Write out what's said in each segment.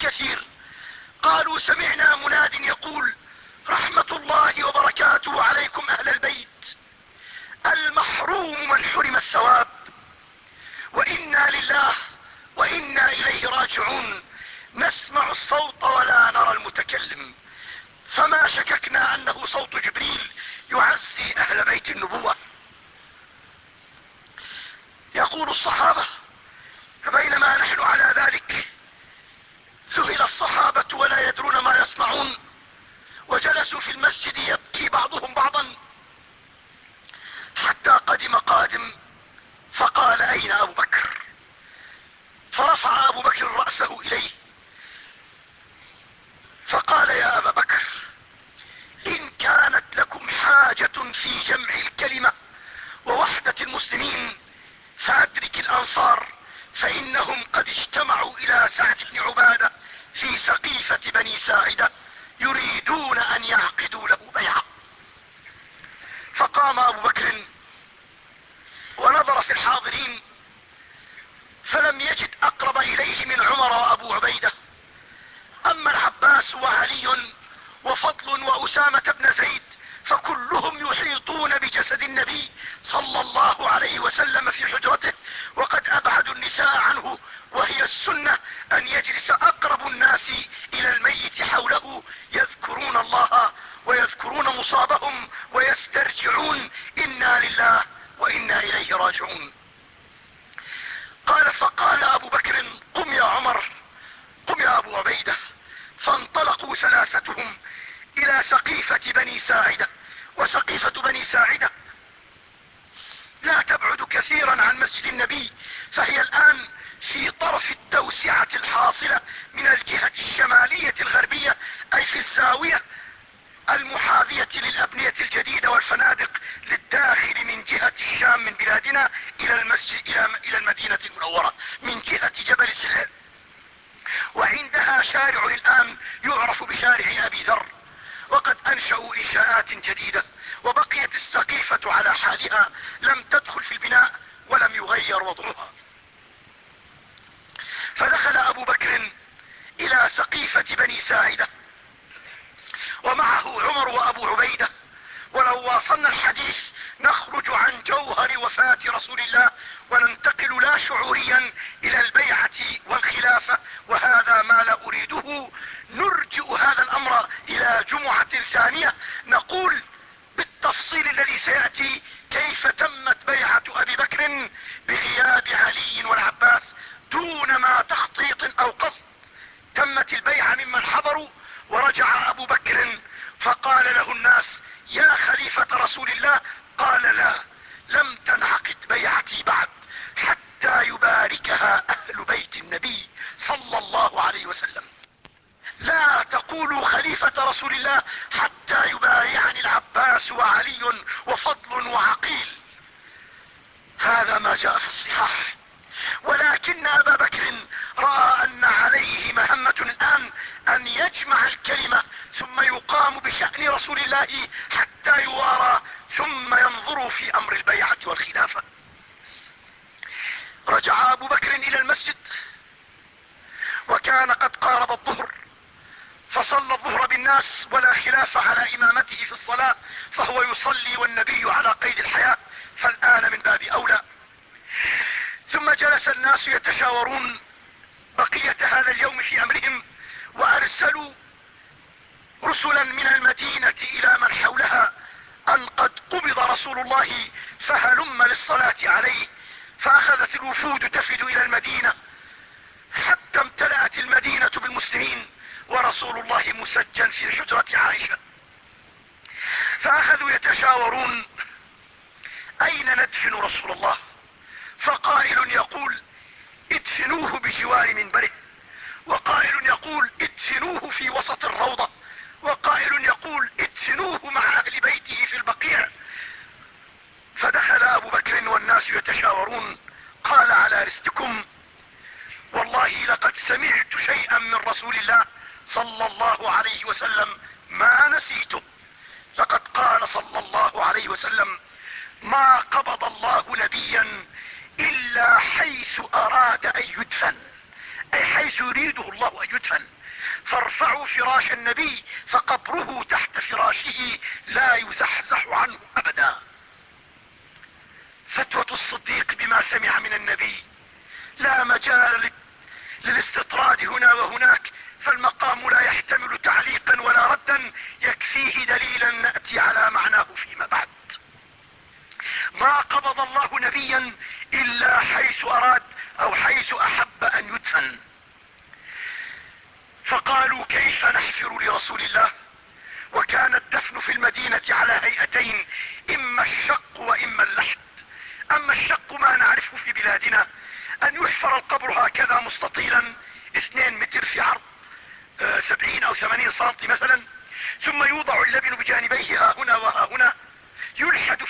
كثير قالوا سمعنا مناد يقول رحمة الله وبركاته عليكم أهل البيت. المحروم من حرم الثواب. وإنا لله وإنا إليه راجعون. نسمع الصوت ولا نرى المتكلم. فما شككنا أنه صوت جبريل يعزي أهل بيت النبوة. يقول الصحابة فبينما نحن على ذلك ذهل الصحابة ولا يدرون ما يسمعون. وجلسوا في المسجد يبكي بعضهم بعضا. حتى قدم قادم فقال أين أبو بكر؟ فرفع أبو بكر رأسه إليه. فقال يا أبا بكر إن كانت لكم حاجة في جمع الكلمة ووحدة المسلمين فأدرك الأنصار فإنهم قد اجتمعوا إلى سعد بن عبادة في سقيفة بني ساعدة يريدون أن يعقدوا له بيعة فقام أبو بكر ونظر في الحاضرين فلم يجد أقرب إليه من عمر وأبو عبيدة. أما العباس وعلي وفضل وأسامة بن زيد فكلهم يحيطون بجسد النبي صلى الله عليه وسلم في حجرته وقد أبعدوا النساء عنه وهي السنة أن يجلس أقرب الناس إلى الميت حوله يذكرون الله ويذكرون مصابهم ويسترجعون إنا لله وإنا إليه راجعون. قال فقال أبو بكر قم يا عمر قم يا أبو عبيدة فانطلقوا ثلاثتهم إلى سقيفة بني ساعدة. وسقيفة بني ساعدة. لا تبعد كثيرا عن مسجد النبي فهي الآن في طرف التوسعة الحاصلة من الجهة الشمالية الغربية أي في الزاوية المحاذية للأبنية الجديدة والفنادق للداخل من جهة الشام من بلادنا إلى المسجد إلى المدينة المنورة من جهة جبل سلال وعندها شارع الآن يعرف بشارع أبي ذر. وقد جديدة وبقيت السقيفة على حالها لم تدخل في البناء ولم يغير وضعها. فدخل أبو بكر إلى سقيفة بني ساعدة ومعه عمر وأبو عبيدة ولو واصلنا الحديث نخرج عن جوهر وفاة رسول الله وننتقل لا شعوريا إلى البيعة والخلافة وهذا ما لا أريده. نرجئ هذا الأمر إلى جمعة ثانية نقول بالتفصيل الذي سيأتي كيف تمت بيعة أبي بكر بغياب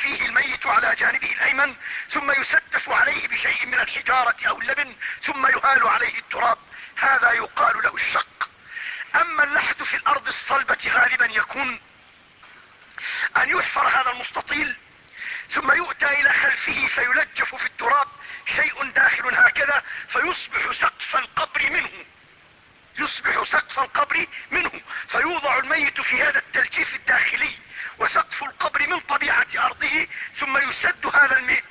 فيه الميت على جانبه الأيمن ثم يسدف عليه بشيء من الحجارة أو اللبن ثم يهال عليه التراب. هذا يقال له الشق. أما اللحد في الأرض الصلبة غالبا يكون أن يحفر هذا المستطيل ثم يؤتى إلى خلفه فيلجف في التراب شيء داخل هكذا فيصبح سقف القبر منه. يصبح سقف القبر منه فيوضع الميت في هذا التلجيف الداخلي وسقف القبر من طبيعة أرضه ثم يسد هذا المي...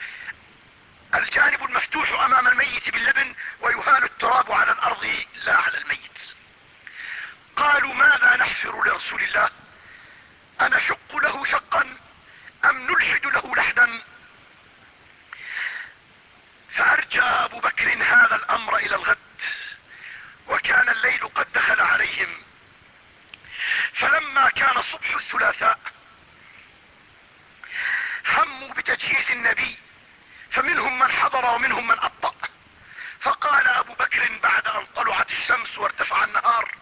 الجانب المفتوح أمام الميت باللبن ويهال التراب على الأرض لا على الميت. قالوا ماذا نحفر لرسول الله؟ انشق له شقا أم نلحد له لحدا؟ فأرجى أبو بكر هذا الأمر إلى الغد. وكان الليل قد دخل عليهم. فلما كان صبح الثلاثاء هموا بتجهيز النبي فمنهم من حضر ومنهم من أبطأ. فقال أبو بكر بعد أن طلعت الشمس وارتفع النهار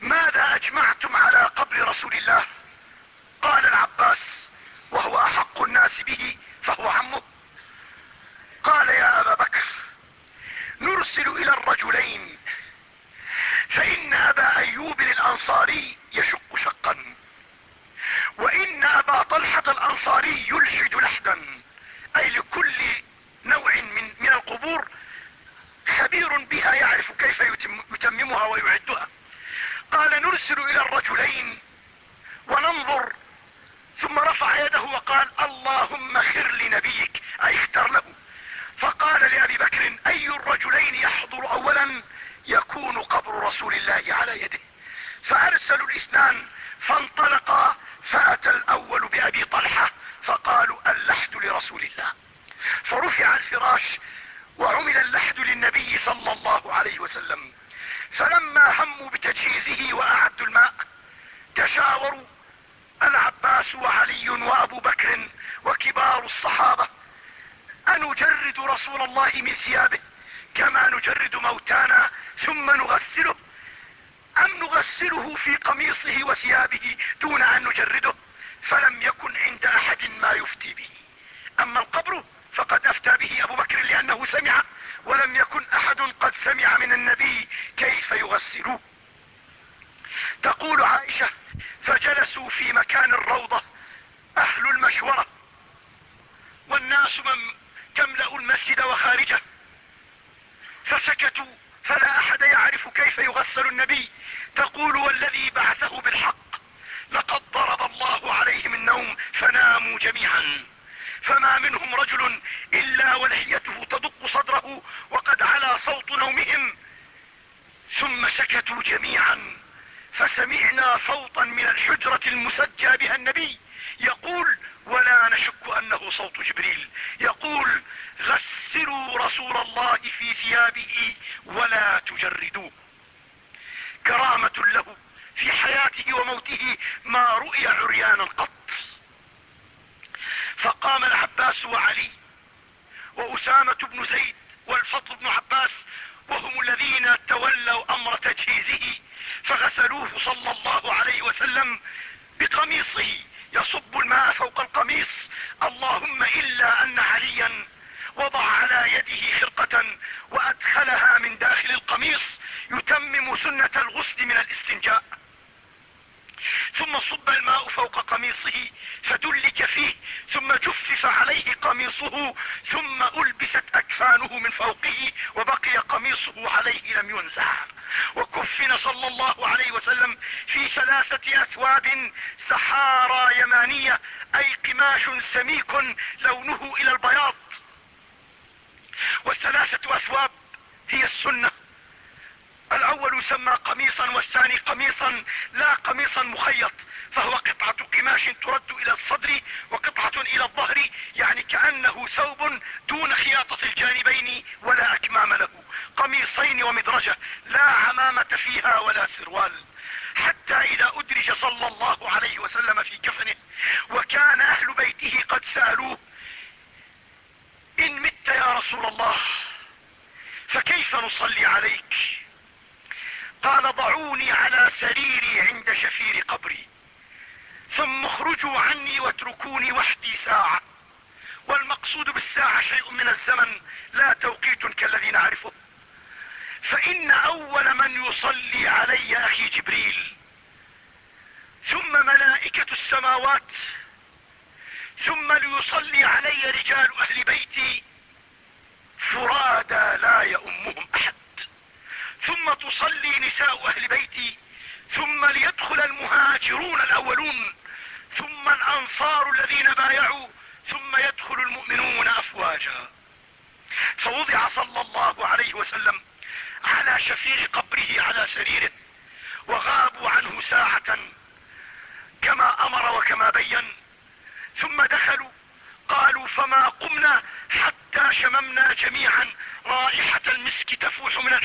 ماذا أجمعتم على قبر رسول الله؟ قال العباس وهو أحق الناس به فهو عمه. قال يا أبا بكر يرسل إلى الرجلين. فإن أبا أيوب الأنصاري يشق شقا. وإن أبا طلحة الأنصاري يلحد لحدا. أي لكل نوع من, من القبور خبير بها يعرف كيف يتممها ويعدها. قال نرسل إلى الرجلين وننظر. ثم رفع يده وقال اللهم خر لنبيك. أي اختر له. فقال لأبي بكر أي الرجلين يحضر اولا يكون قبر رسول الله على يده. فأرسلوا الاثنان فانطلقا فأتى الأول بأبي طلحة فقالوا اللحد لرسول الله. فرفع الفراش وعمل اللحد للنبي صلى الله عليه وسلم. فلما هموا بتجهيزه وأعدوا الماء تشاوروا العباس وعلي وأبو بكر وكبار الصحابة أنجرد رسول الله من ثيابه كما نجرد موتانا ثم نغسله. أم نغسله في قميصه وثيابه دون أن نجرده؟ فلم يكن عند أحد ما يفتي به. أما القبر فقد أفتى به أبو بكر لأنه سمع ولم يكن أحد قد سمع من النبي كيف يغسلوه تقول عائشة فجلسوا في مكان الروضة أهل المشورة. والناس من تملأ المسجد وخارجه. فسكتوا فلا أحد يعرف كيف يغسل النبي. تقول والذي بعثه بالحق لقد ضرب الله عليهم النوم فناموا جميعا. فما منهم رجل إلا ولحيته تدق صدره وقد علا صوت نومهم. ثم سكتوا جميعا. فسمعنا صوتا من الحجرة المسجى بها النبي. يقول ولا نشك أنه صوت جبريل يقول غسلوا رسول الله في ثيابه ولا تجردوه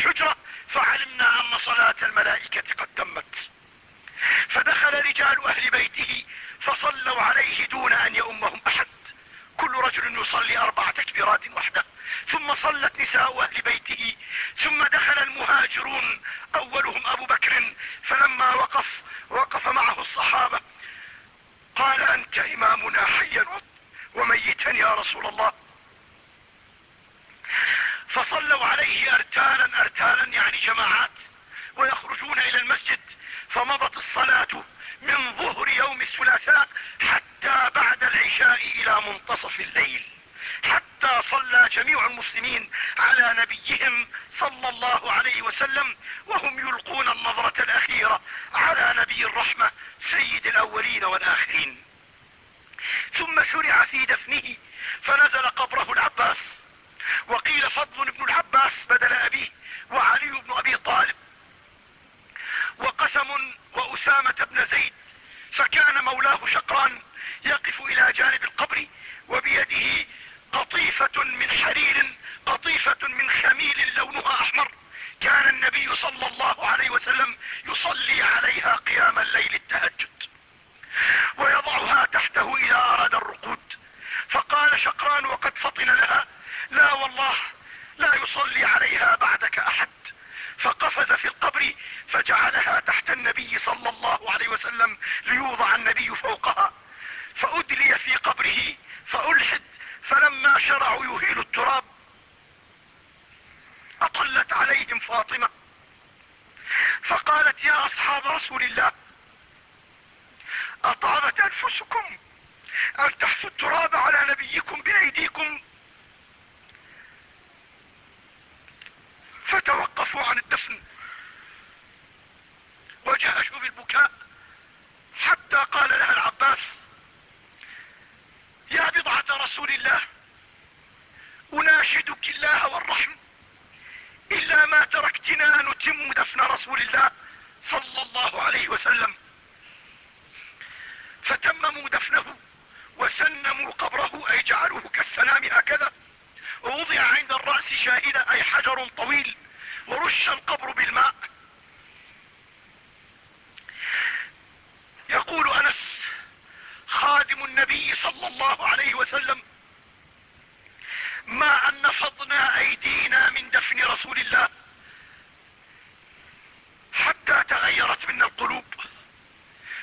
الحجرة فعلمنا أن صلاة الملائكة قد تمت. فدخل رجال أهل بيته فصلوا عليه دون أن يؤمهم أحد. كل رجل يصلي أربع تكبيرات وحده ثم صلت نساء أهل بيته. ثم دخل المهاجرون أولهم أبو بكر. فلما وقف وقف معه الصحابة. قال أنت إمامنا حيا وميتا يا رسول الله. فصلوا عليه ارتالا ارتالا يعني جماعات ويخرجون إلى المسجد فمضت الصلاة من ظهر يوم الثلاثاء حتى بعد العشاء إلى منتصف الليل حتى صلى جميع المسلمين على نبيهم صلى الله عليه وسلم وهم يلقون النظرة الأخيرة على نبي الرحمة سيد الأولين والآخرين. ثم شرع في دفنه فنزل قبره العباس وقيل فضل بن العباس بدل أبيه وعلي بن أبي طالب وقسم وأسامة بن زيد شقران يقف إلى جانب القبر وبيده قطيفة من حرير قطيفة من خميل لونها أحمر. كان النبي صلى الله عليه وسلم يصلي عليها قيام الليل التهجد ويضعها تحته اذا أراد الرقود. فقال شقران وقد فطن لها لا والله لا يصلي عليها بعدك أحد. فقفز في القبر فجعلها تحت النبي صلى الله عليه وسلم ليوضع النبي فوقها. فأدلي في قبره فألحد فلما شرعوا يهيل التراب أطلت عليهم فاطمة. فقالت يا أصحاب رسول الله أطابت أنفسكم أن تحثوا التراب على نبيكم بأيديكم؟ فتوقفوا عن الدفن. وجهشوا بالبكاء حتى قال لها العباس يا بضعة رسول الله أناشدك الله والرحم إلا ما تركتنا نتم دفن رسول الله صلى الله عليه وسلم. فتمموا دفنه وسنموا قبره أي جعلوه كالسنام هكذا. ووضع عند الرأس شاهدة أي حجر طويل ورش القبر بالماء. يقول أنس خادم النبي صلى الله عليه وسلم ما أن نفضنا أيدينا من دفن رسول الله حتى تغيرت منا القلوب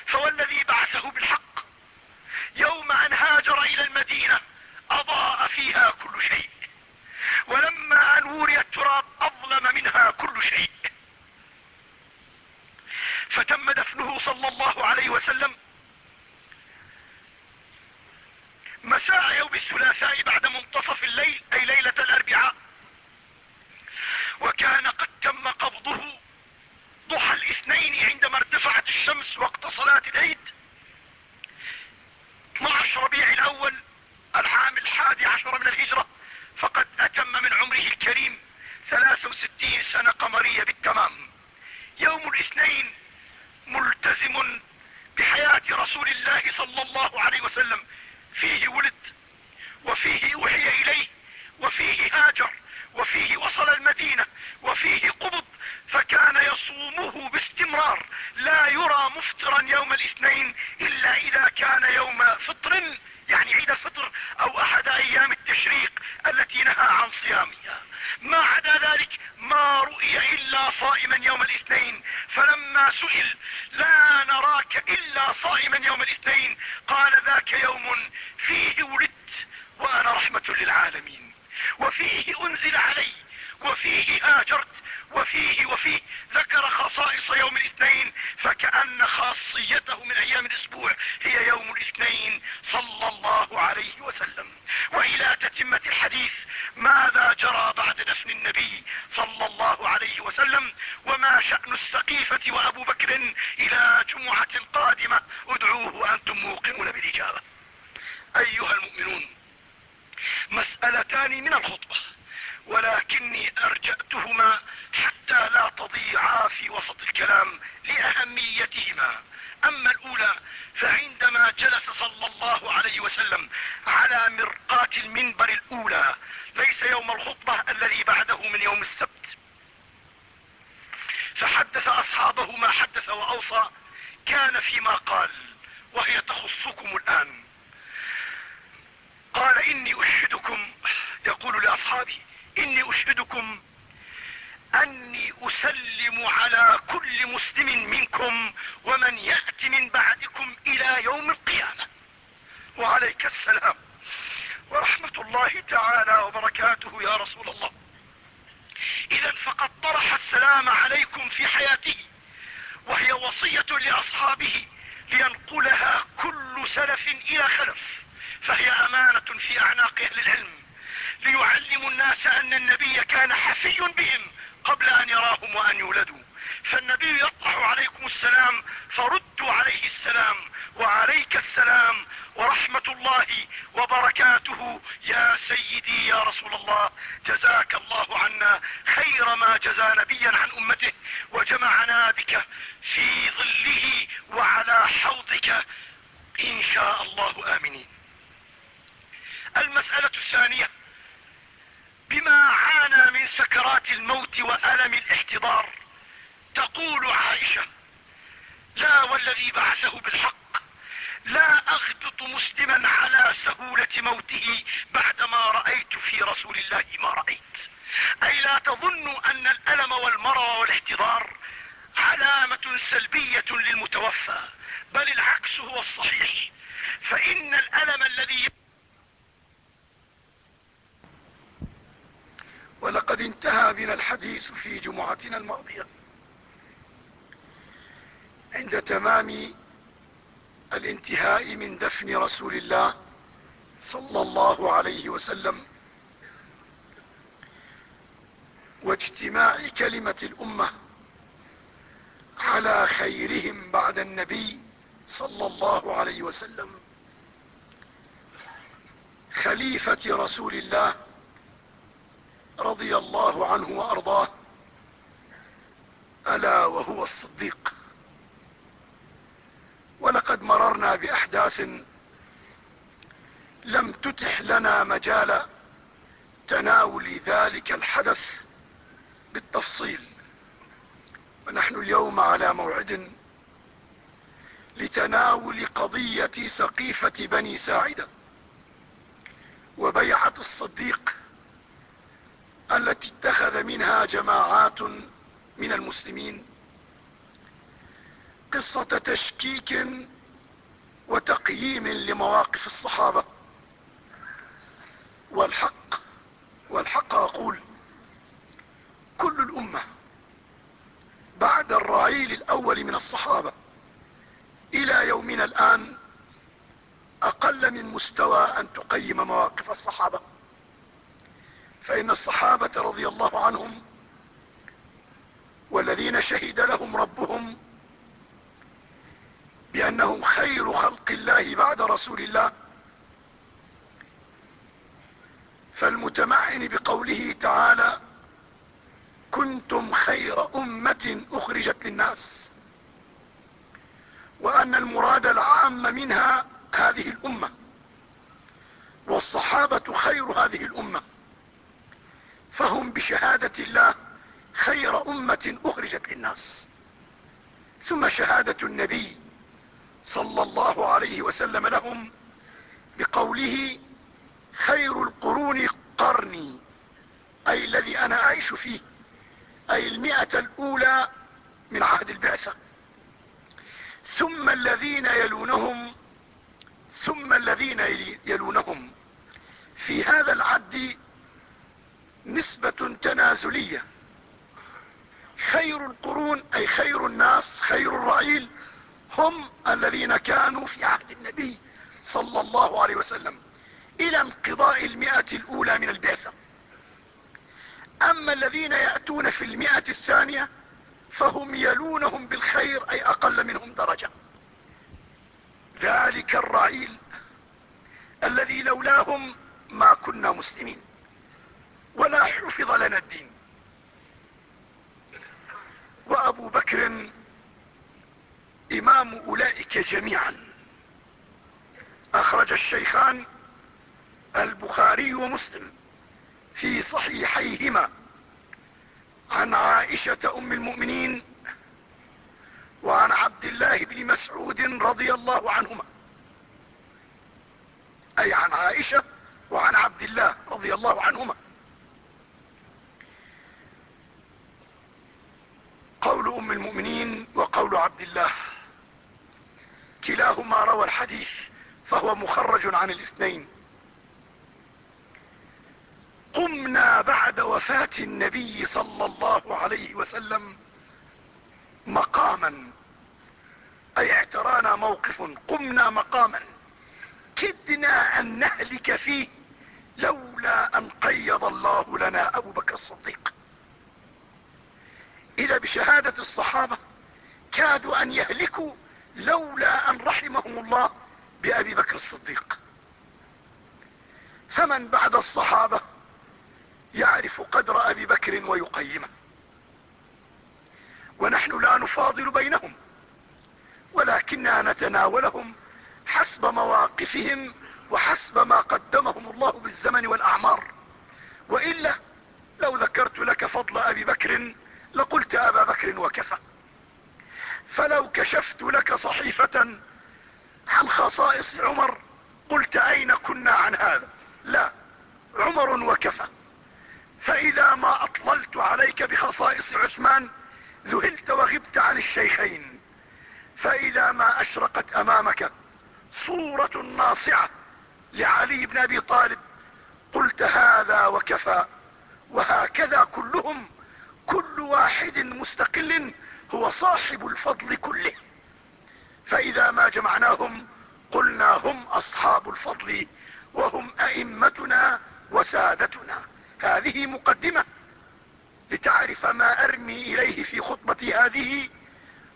فوالذي بعثه بالحق يوم أن هاجر إلى المدينة أضاء فيها كل شيء. الله وبركاته. يا سيدي يا رسول الله جزاك الله عنا. خير ما جزى نبيا عن أمته وجمعنا بك في ظله وعلى حوضك. إن شاء الله آمنين. المسألة الثانية بما عانى من سكرات الموت وألم الاحتضار تقول عائشة لا والذي بعثه بالحق لا اغبط مسلما على سهولة موته بعدما رأيت في رسول الله ما رأيت. أي لا تظنوا أن الألم والمرض والاحتضار علامة سلبية للمتوفى بل العكس هو الصحيح. فإن الألم الذي ولقد انتهى بنا الحديث في جمعتنا الماضية. عند تمام الانتهاء من دفن رسول الله صلى الله عليه وسلم واجتماع كلمة الأمة على خيرهم بعد النبي صلى الله عليه وسلم. خليفة رسول الله رضي الله عنه وأرضاه ألا وهو الصديق. ولقد مررنا بأحداث لم تتح لنا مجال تناول ذلك الحدث بالتفصيل. ونحن اليوم على موعد لتناول قضية سقيفة بني ساعدة وبيعة الصديق التي اتخذ منها جماعات من المسلمين قصة تشكيك وتقييم لمواقف الصحابة. والحق والحق أقول كل الأمة بعد الرعيل الأول من الصحابة إلى يومنا الآن أقل من مستوى أن تقيم مواقف الصحابة. فإن الصحابة رضي الله عنهم والذين شهد لهم ربهم بأنهم خير خلق الله بعد رسول الله. فالمتمعن بقوله تعالى كنتم خير أمة أخرجت للناس. وأن المراد العام منها هذه الأمة والصحابة خير هذه الأمة. فهم بشهادة الله خير أمة أخرجت للناس. ثم شهادة النبي صلى الله عليه وسلم لهم بقوله خير القرون قرني أي الذي أنا أعيش فيه أي المئة الأولى من عهد البعثة. ثم الذين يلونهم ثم الذين يلونهم. في هذا العد نسبة تنازلية. خير القرون أي خير الناس خير الرعيل هم الذين كانوا في عهد النبي صلى الله عليه وسلم إلى انقضاء المئة الأولى من البعثة. أما الذين يأتون في المئة الثانية فهم يلونهم بالخير أي أقل منهم درجة. ذلك الرعيل الذي لولاهم ما كنا مسلمين ولا حفظ لنا الدين. وأبو بكر إمام أولئك جميعا. أخرج الشيخان البخاري ومسلم في صحيحيهما عن عائشة أم المؤمنين وعن عبد الله بن مسعود رضي الله عنهما. أي عن عائشة وعن عبد الله رضي الله عنهما. قول أم المؤمنين وقول عبد الله. كلاهما روى الحديث فهو مخرج عن الاثنين. قمنا بعد وفاة النبي صلى الله عليه وسلم مقاما. أي اعترانا موقف قمنا مقاما. كدنا أن نهلك فيه لولا أن قيض الله لنا أبو بكر الصديق. إذا بشهادة الصحابة كادوا أن يهلكوا لولا أن رحمهم الله بأبي بكر الصديق. فمن بعد الصحابة يعرف قدر أبي بكر ويقيمه. ونحن لا نفاضل بينهم ولكننا نتناولهم حسب مواقفهم وحسب ما قدمهم الله بالزمن والأعمار. وإلا لو ذكرت لك فضل أبي بكر لقلت أبا بكر وكفى. فلو كشفت لك صحيفة عن خصائص عمر قلت أين كنا عن هذا؟ لا عمر وكفى. فإذا ما أطللت عليك بخصائص عثمان ذهلت وغبت عن الشيخين. فإذا ما أشرقت أمامك صورة ناصعة لعلي بن أبي طالب قلت هذا وكفى. وهكذا كلهم كل واحد مستقل هو صاحب الفضل كله. فإذا ما جمعناهم قلنا هم أصحاب الفضل وهم أئمتنا وسادتنا. هذه مقدمة لتعرف ما أرمي إليه في خطبتي هذه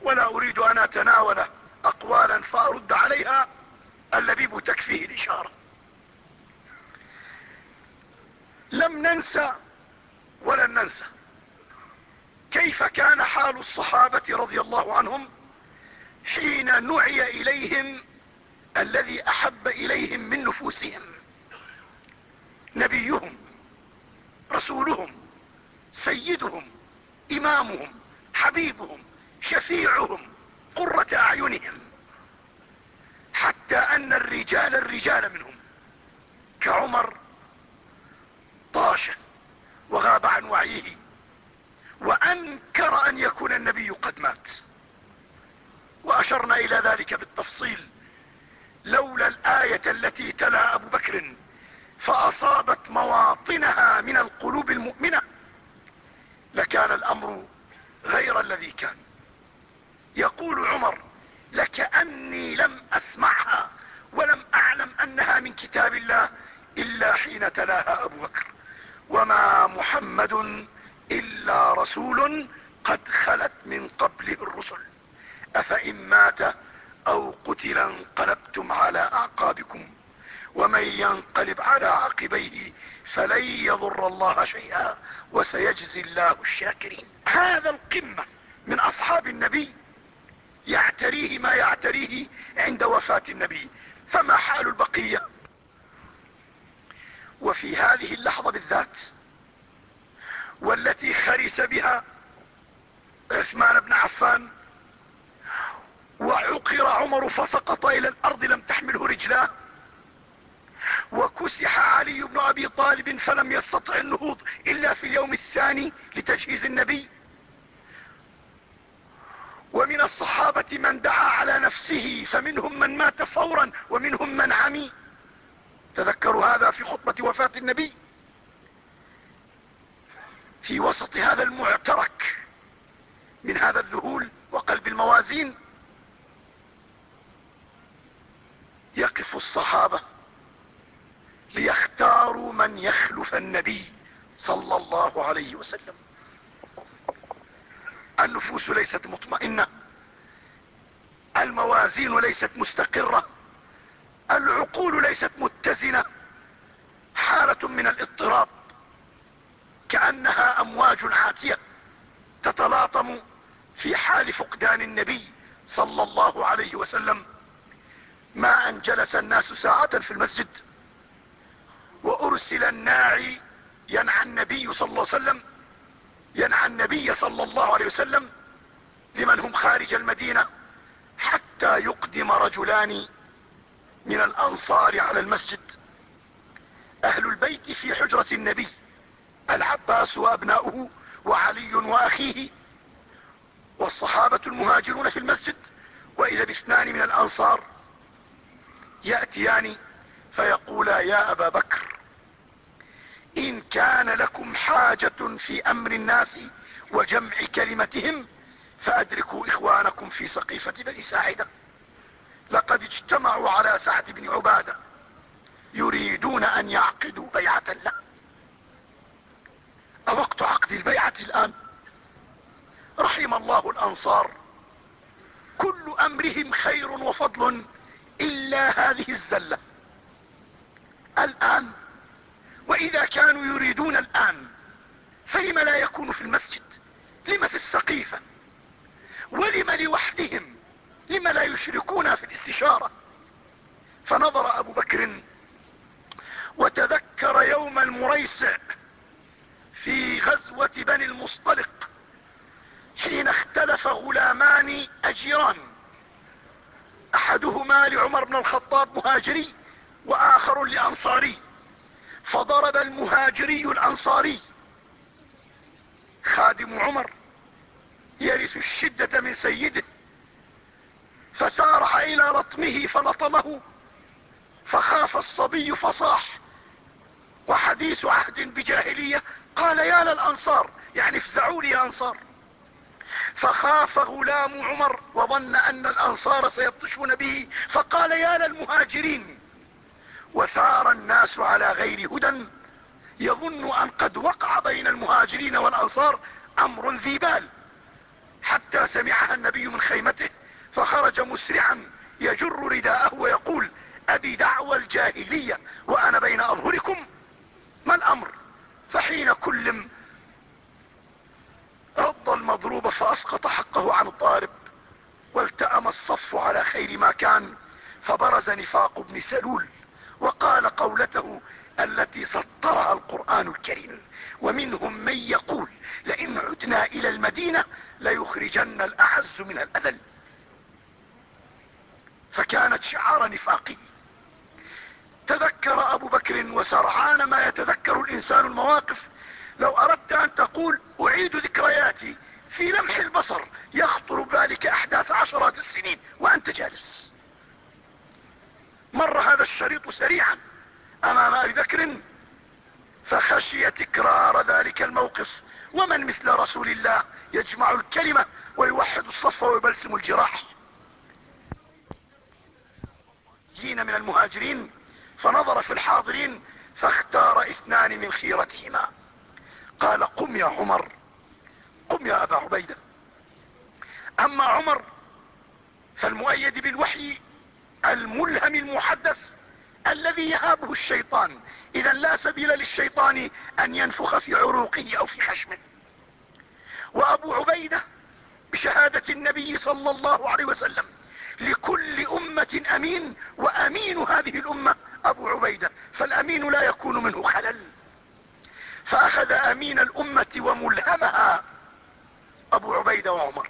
ولا أريد أن أتناول اقوالا فأرد عليها اللبيب تكفيه الإشارة. لم ننسى ولن ننسى كيف كان حال الصحابة رضي الله عنهم حين نعي إليهم الذي أحب إليهم من نفوسهم؟ نبيهم رسولهم سيدهم إمامهم حبيبهم شفيعهم قرة أعينهم حتى أن الرجال الرجال منهم كعمر طاش وغاب عن وعيه. وأنكر أن يكون النبي قد مات. وأشرنا إلى ذلك بالتفصيل. لولا الآية التي تلا أبو بكر فأصابت مواطنها من القلوب المؤمنة لكان الأمر غير الذي كان. يقول عمر لكأني لم أسمعها ولم أعلم أنها من كتاب الله إلا حين تلاها أبو بكر. وما محمد إلا رسول قد خلت من قبله الرسل. أفإن مات أو قتل انقلبتم على أعقابكم ومن ينقلب على عقبيه فلن يضر الله شيئا وسيجزي الله الشاكرين. هذا القمة من أصحاب النبي يعتريه ما يعتريه عند وفاة النبي. فما حال البقية؟ وفي هذه اللحظة بالذات والتي خرس بها عثمان بن عفان. وعقر عمر فسقط إلى الأرض لم تحمله رجلاه. وكسح علي بن أبي طالب فلم يستطع النهوض إلا في اليوم الثاني لتجهيز النبي. ومن الصحابة من دعا على نفسه فمنهم من مات فورا ومنهم من عمي. تذكروا هذا في خطبة وفاة النبي. في وسط هذا المعترك من هذا الذهول وقلب الموازين يقف الصحابة ليختاروا من يخلف النبي صلى الله عليه وسلم. النفوس ليست مطمئنة الموازين ليست مستقرة العقول ليست متزنة. حالة من الاضطراب. كأنها أمواج عاتية تتلاطم في حال فقدان النبي صلى الله عليه وسلم. ما أن جلس الناس ساعة في المسجد وأرسل الناعي ينعى النبي صلى الله عليه وسلم ينعى النبي صلى الله عليه وسلم لمن هم خارج المدينة حتى يقدم رجلان من الأنصار على المسجد. أهل البيت في حجرة النبي العباس وابناؤه وعلي وأخيه والصحابة المهاجرون في المسجد وإذا باثنان من الأنصار يأتيان فيقولا يا أبا بكر إن كان لكم حاجة في أمر الناس وجمع كلمتهم فأدركوا إخوانكم في سقيفة بني ساعدة. لقد اجتمعوا على سعد بن عبادة يريدون أن يعقدوا بيعة له. اوقت عقد البيعة الآن. رحم الله الأنصار. كل أمرهم خير وفضل إلا هذه الزلة. الآن وإذا كانوا يريدون الآن فلم لا يكون في المسجد؟ لم في السقيفة؟ ولم لوحدهم؟ لم لا يشركون في الاستشارة؟ فنظر أبو بكر وتذكر يوم المريسع. في غزوة بني المصطلق حين اختلف غلامان أجيران. أحدهما لعمر بن الخطاب مهاجري وآخر لأنصاري. فضرب المهاجري الأنصاري. خادم عمر يرث الشدة من سيده. فسارع إلى لطمه فلطمه فخاف الصبي فصاح. وحديث عهد بجاهلية قال يا للأنصار يعني افزعوا لي يا أنصار. فخاف غلام عمر وظن أن الأنصار سيبطشون به فقال يا للمهاجرين وثار الناس على غير هدى يظن أن قد وقع بين المهاجرين والأنصار أمر ذي بال. حتى سمعها النبي من خيمته فخرج مسرعا يجر رداءه ويقول أبي دعوى الجاهلية وأنا بين أظهركم ما الأمر؟ فحين كلم رد المضروب فأسقط حقه عن الضارب والتأم الصف على خير ما كان فبرز نفاق ابن سلول وقال قولته التي سطرها القرآن الكريم ومنهم من يقول لئن عدنا إلى المدينة ليخرجن الأعز من الأذل. فكانت شعار نفاقه تذكر أبو بكر وسرعان ما يتذكر الإنسان المواقف لو أردت أن تقول أعيد ذكرياتي في لمح البصر يخطر بالك أحداث عشرات السنين وأنت جالس. مر هذا الشريط سريعا أمام أبي بكر فخشي تكرار ذلك الموقف. ومن مثل رسول الله يجمع الكلمة ويوحد الصف ويبلسم الجراح. جين من المهاجرين فنظر في الحاضرين فاختار اثنان من خيرتهما. قال قم يا عمر. قم يا أبا عبيدة. أما عمر فالمؤيد بالوحي الملهم المحدث الذي يهابه الشيطان. إذا لا سبيل للشيطان أن ينفخ في عروقه أو في خشمه وأبو عبيدة بشهادة النبي صلى الله عليه وسلم. لكل أمة أمين وأمين هذه الأمة أبو عبيدة. فالأمين لا يكون منه خلل. فأخذ أمين الأمة وملهمها أبو عبيدة وعمر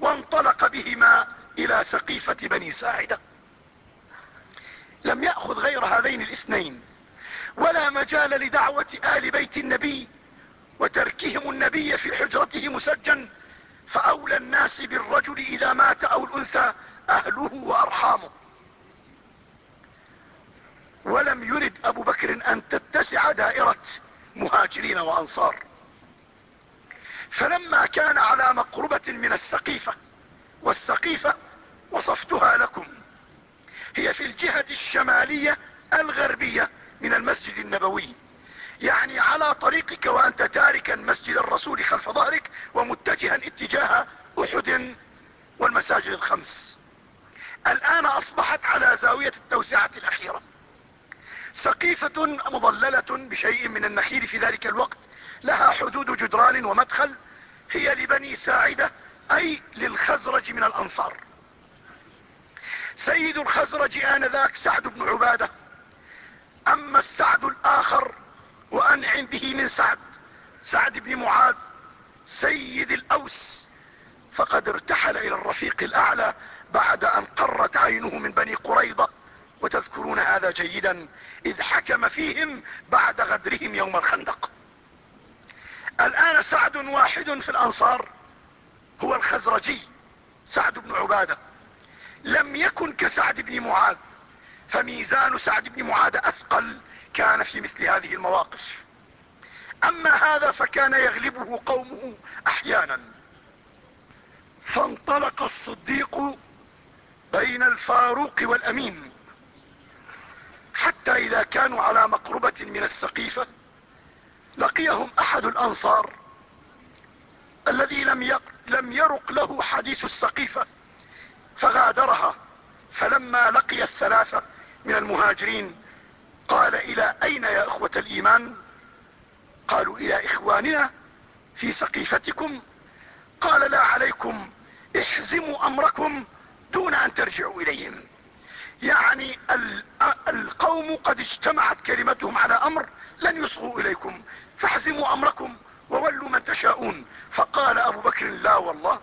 وانطلق بهما إلى سقيفة بني ساعدة. لم يأخذ غير هذين الاثنين ولا مجال لدعوة آل بيت النبي وتركهم النبي في حجرته مسجن فأولى الناس بالرجل إذا مات أو الأنثى أهله وأرحامه. ولم يرد أبو بكر أن تتسع دائرة مهاجرين وأنصار. فلما كان على مقربة من السقيفة والسقيفة وصفتها لكم هي في الجهة الشمالية الغربية من المسجد النبوي. يعني على طريقك وأنت تاركا مسجد الرسول خلف ظهرك ومتجها اتجاه أحد والمساجد الخمس. الآن أصبحت على زاوية التوسعة الأخيرة. سقيفة مظللة بشيء من النخيل في ذلك الوقت لها حدود جدران ومدخل هي لبني ساعدة أي للخزرج من الأنصار. سيد الخزرج آنذاك سعد بن عبادة. أما السعد الآخر وانعم به من سعد سعد بن معاذ سيد الأوس. فقد ارتحل إلى الرفيق الأعلى بعد أن قرت عينه من بني قريضة وتذكرون هذا جيدا إذ حكم فيهم بعد غدرهم يوم الخندق. الآن سعد واحد في الأنصار هو الخزرجي سعد بن عبادة. لم يكن كسعد بن معاذ فميزان سعد بن معاذ أثقل كان في مثل هذه المواقف. أما هذا فكان يغلبه قومه أحيانا. فانطلق الصديق بين الفاروق والأمين. حتى إذا كانوا على مقربة من السقيفة لقيهم أحد الأنصار الذي لم لم يرق له حديث السقيفة فغادرها. فلما لقي الثلاثة من المهاجرين قال إلى أين يا إخوة الإيمان؟ قالوا إلى إخواننا في سقيفتكم. قال لا عليكم احزموا أمركم دون أن ترجعوا إليهم. يعني هم قد اجتمعت كلمتهم على أمر لن يصغوا إليكم. فاحزموا أمركم وولوا من تشاءون. فقال أبو بكر لا والله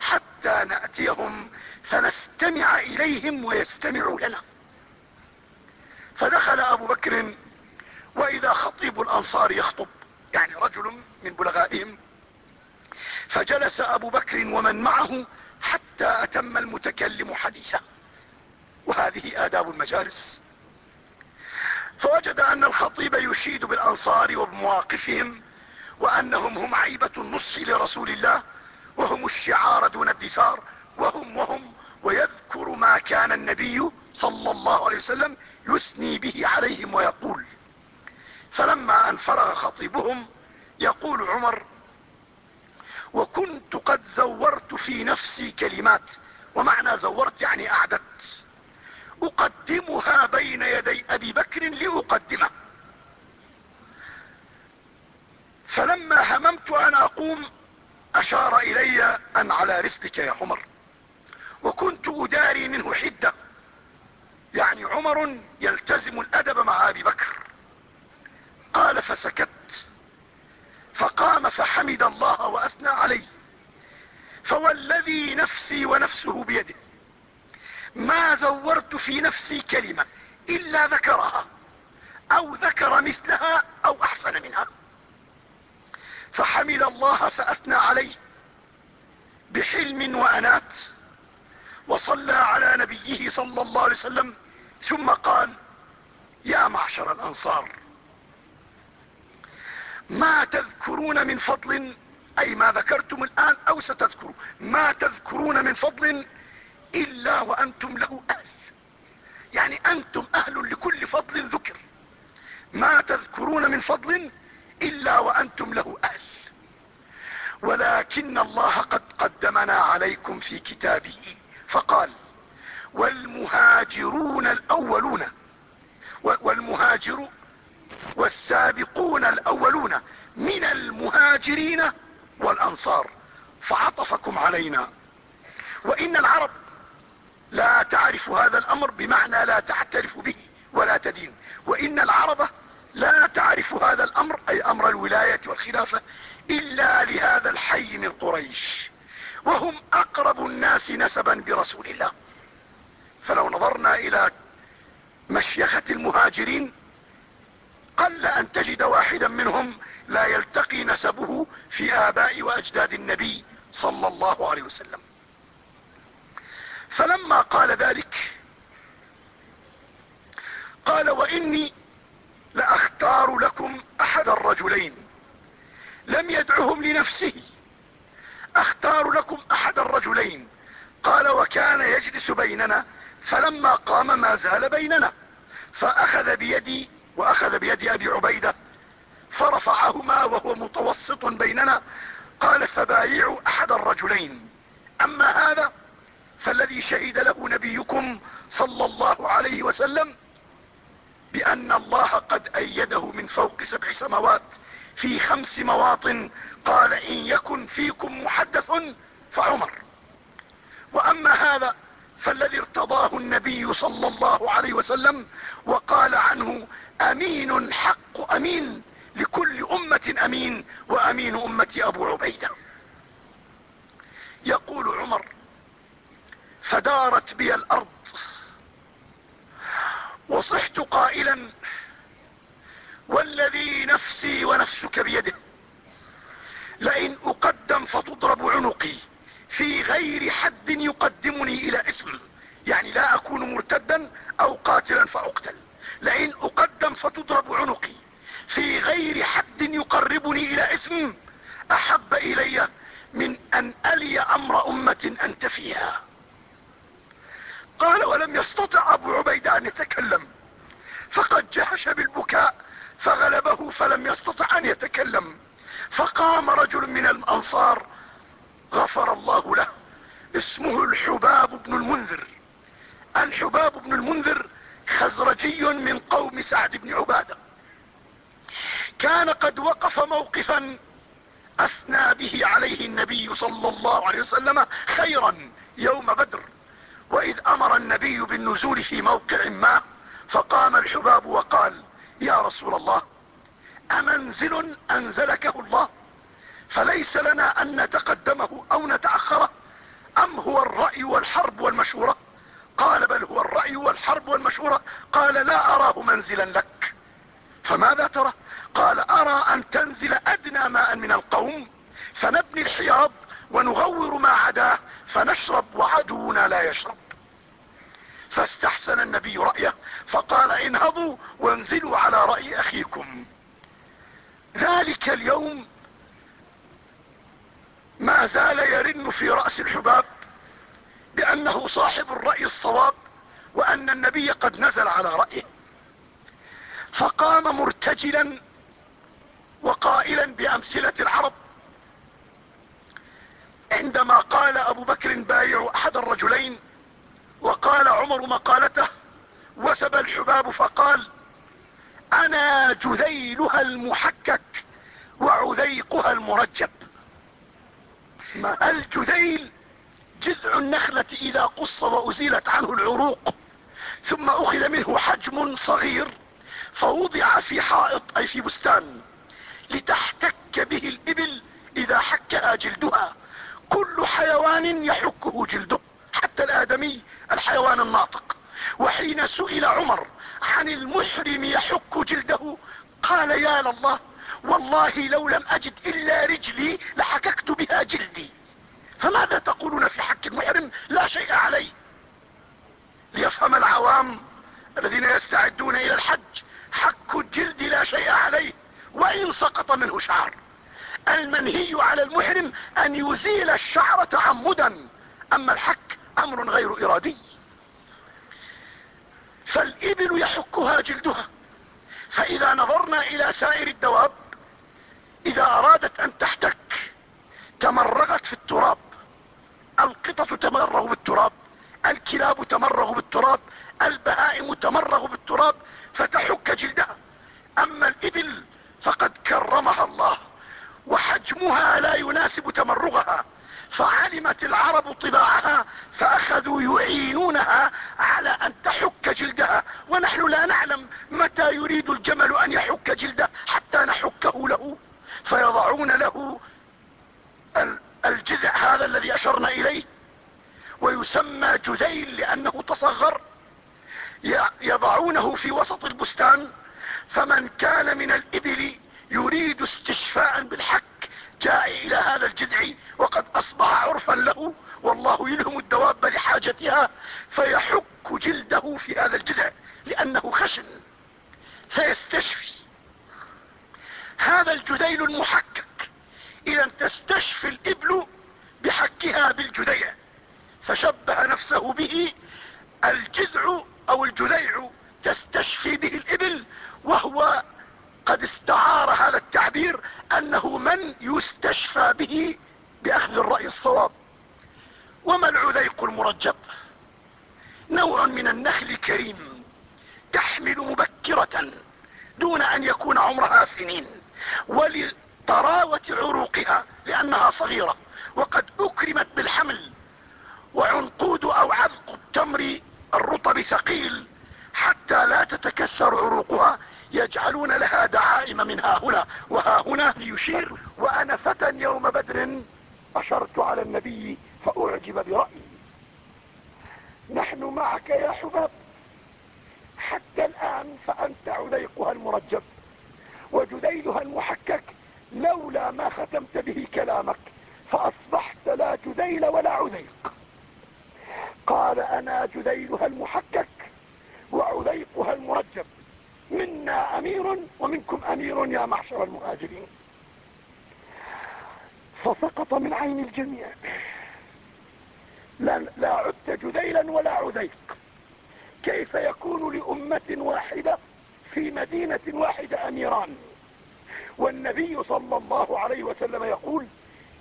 حتى نأتيهم فنستمع إليهم ويستمعوا لنا. فدخل أبو بكر وإذا خطيب الأنصار يخطب يعني رجل من بلغائهم فجلس أبو بكر ومن معه حتى أتم المتكلم حديثه وهذه آداب المجالس. فوجد أن الخطيب يشيد بالأنصار وبمواقفهم وأنهم هم عيبة النصح لرسول الله وهم الشعار دون الدثار وهم وهم ويذكر ما كان النبي صلى الله عليه وسلم يثني به عليهم ويقول. فلما أن فرغ خطيبهم يقول عمر وكنت قد زورت في نفسي كلمات ومعنى زورت يعني أعددت. أقدمها بين يدي أبي بكر لأقدمه. فلما هممت أن أقوم أشار إلي أن على رسلك يا عمر وكنت أداري منه حدة. يعني عمر يلتزم الأدب مع أبي بكر. قال فسكت. فقام فحمد الله وأثنى عليه. فوالذي نفسي ونفسه بيده. ما زورت في نفسي كلمة إلا ذكرها أو ذكر مثلها أو أحسن منها. فحمد الله فأثنى عليه بحلم وانات وصلى على نبيه صلى الله عليه وسلم ثم قال يا معشر الأنصار ما تذكرون من فضل أي ما ذكرتم الآن أو ستذكروا ما تذكرون من فضل إلا وأنتم له أهل. يعني أنتم أهل لكل فضل ذكر. ما تذكرون من فضل إلا وأنتم له أهل. ولكن الله قد قدمنا عليكم في كتابه. فقال والمهاجرون الأولون والمهاجر والسابقون الأولون من المهاجرين والأنصار فعطفكم علينا. وإن العرب لا تعرف هذا الأمر بمعنى لا تعترف به ولا تدين. وإن العرب لا تعرف هذا الأمر أي أمر الولاية والخلافة إلا لهذا الحي من قريش. وهم أقرب الناس نسبا برسول الله. فلو نظرنا إلى مشيخة المهاجرين قل أن تجد واحدا منهم لا يلتقي نسبه في آباء وأجداد النبي صلى الله عليه وسلم. فلما قال ذلك قال وإني لأختار لكم أحد الرجلين لم يدعهم لنفسه أختار لكم أحد الرجلين. قال وكان يجلس بيننا فلما قام ما زال بيننا. فأخذ بيدي وأخذ بيد أبي عبيدة فرفعهما وهو متوسط بيننا. قال فبايعوا أحد الرجلين. أما هذا فالذي شهد له نبيكم صلى الله عليه وسلم بأن الله قد أيده من فوق سبع سماوات. في خمس مواطن قال إن يكن فيكم محدث فعمر. وأما هذا فالذي ارتضاه النبي صلى الله عليه وسلم وقال عنه أمين حق أمين لكل أمة أمين وأمين امتي أبو عبيدة. يقول عمر فدارت بي الأرض وصحت قائلا والذي نفسي ونفسك بيده. لئن أقدم فتضرب عنقي في غير حد يقدمني إلى اثم يعني لا أكون مرتدا أو قاتلا فأقتل. لئن أقدم فتضرب عنقي في غير حد يقربني إلى اثم أحب إلي من أن ألي أمر أمة أنت فيها. قال ولم يستطع أبو عبيدة أن يتكلم فقد جهش بالبكاء فغلبه فلم يستطع أن يتكلم. فقام رجل من الأنصار غفر الله له اسمه الحباب بن المنذر. الحباب بن المنذر خزرجي من قوم سعد بن عبادة. كان قد وقف موقفا أثنى به عليه النبي صلى الله عليه وسلم خيرا يوم بدر. وإذ أمر النبي بالنزول في موقع ما فقام الحباب وقال يا رسول الله أمنزل أنزلكه الله؟ فليس لنا أن نتقدمه أو نتأخره؟ أم هو الرأي والحرب والمشورة؟ قال بل هو الرأي والحرب والمشورة. قال لا أراه منزلا لك. فماذا ترى؟ قال أرى أن تنزل أدنى ماء من القوم فنبني الحياض ونغور ما عداه فنشرب وعدونا لا يشرب. فاستحسن النبي رأيه فقال انهضوا وانزلوا على رأي أخيكم. ذلك اليوم ما زال يرن في رأس الحباب بأنه صاحب الرأي الصواب وأن النبي قد نزل على رأيه. فقام مرتجلا وقائلا بأمثلة العرب. عندما قال أبو بكر بايع أحد الرجلين وقال عمر مقالته وسب الحباب فقال أنا جذيلها المحكك وعذيقها المرجب. الجذيل جذع النخلة إذا قص وأزيلت عنه العروق ثم أخذ منه حجم صغير فوضع في حائط أي في بستان لتحتك به الإبل إذا حكها جلدها. كل حيوان يحكه جلده. حتى الآدمي الحيوان الناطق. وحين سئل عمر عن المحرم يحك جلده قال يا لله والله لو لم أجد إلا رجلي لحككت بها جلدي. فماذا تقولون في حق المحرم؟ لا شيء عليه. ليفهم العوام الذين يستعدون إلى الحج حك الجلد لا شيء عليه وإن سقط منه شعر. المنهي على المحرم أن يزيل الشعر تعمدا أما الحك أمر غير إرادي. فالإبل يحكها جلدها. فإذا نظرنا إلى سائر الدواب إذا أرادت أن تحتك تمرغت في التراب. القطط تمرغ بالتراب الكلاب تمرغ بالتراب البهائم تمرغ بالتراب فتحك جلدها. أما الإبل فقد كرمها الله وحجمها لا يناسب تمرغها. فعلمت العرب طباعها فأخذوا يعينونها على أن تحك جلدها. ونحن لا نعلم متى يريد الجمل أن يحك جلده حتى نحكه له. فيضعون له الجذع هذا الذي أشرنا إليه. ويسمى جذيل لأنه تصغر. يضعونه في وسط البستان. فمن كان من الإبل يريد استشفاء بالحك جاء إلى هذا الجذع وقد أصبح عرفا له والله يلهم الدواب لحاجتها فيحك جلده في هذا الجذع لأنه خشن فيستشفي. هذا الجذيل المحكك إذا تستشفي الإبل بحكها بالجذيع فشبه نفسه به الجذع أو الجذيع تستشفي به الإبل وهو قد استعار من يستشفى به بأخذ الرأي الصواب؟ وما العذيق المرجب؟ نوع من النخل كريم تحمل مبكرة دون أن يكون عمرها سنين ولطراوة عروقها لأنها صغيرة وقد أكرمت بالحمل وعنقود أو عذق التمر الرطب ثقيل حتى لا تتكسر عروقها يجعلون لها دعائم من ها هنا وها هنا ليشير وأنا فتى يوم بدر أشرت على النبي فأعجب برأيي. نحن معك يا حباب. حتى الآن فأنت عذيقها المرجب وجديدها المحكك لولا ما ختمت به كلامك فأصبحت لا جديل ولا عذيق قال أنا جديلها المحكك وعذيقها المرجب. منا أمير ومنكم أمير يا معشر المهاجرين. فسقط من عين الجميع. لا, لا عدت جديلا ولا عذيق كيف يكون لأمة واحدة في مدينة واحدة أميران؟ والنبي صلى الله عليه وسلم يقول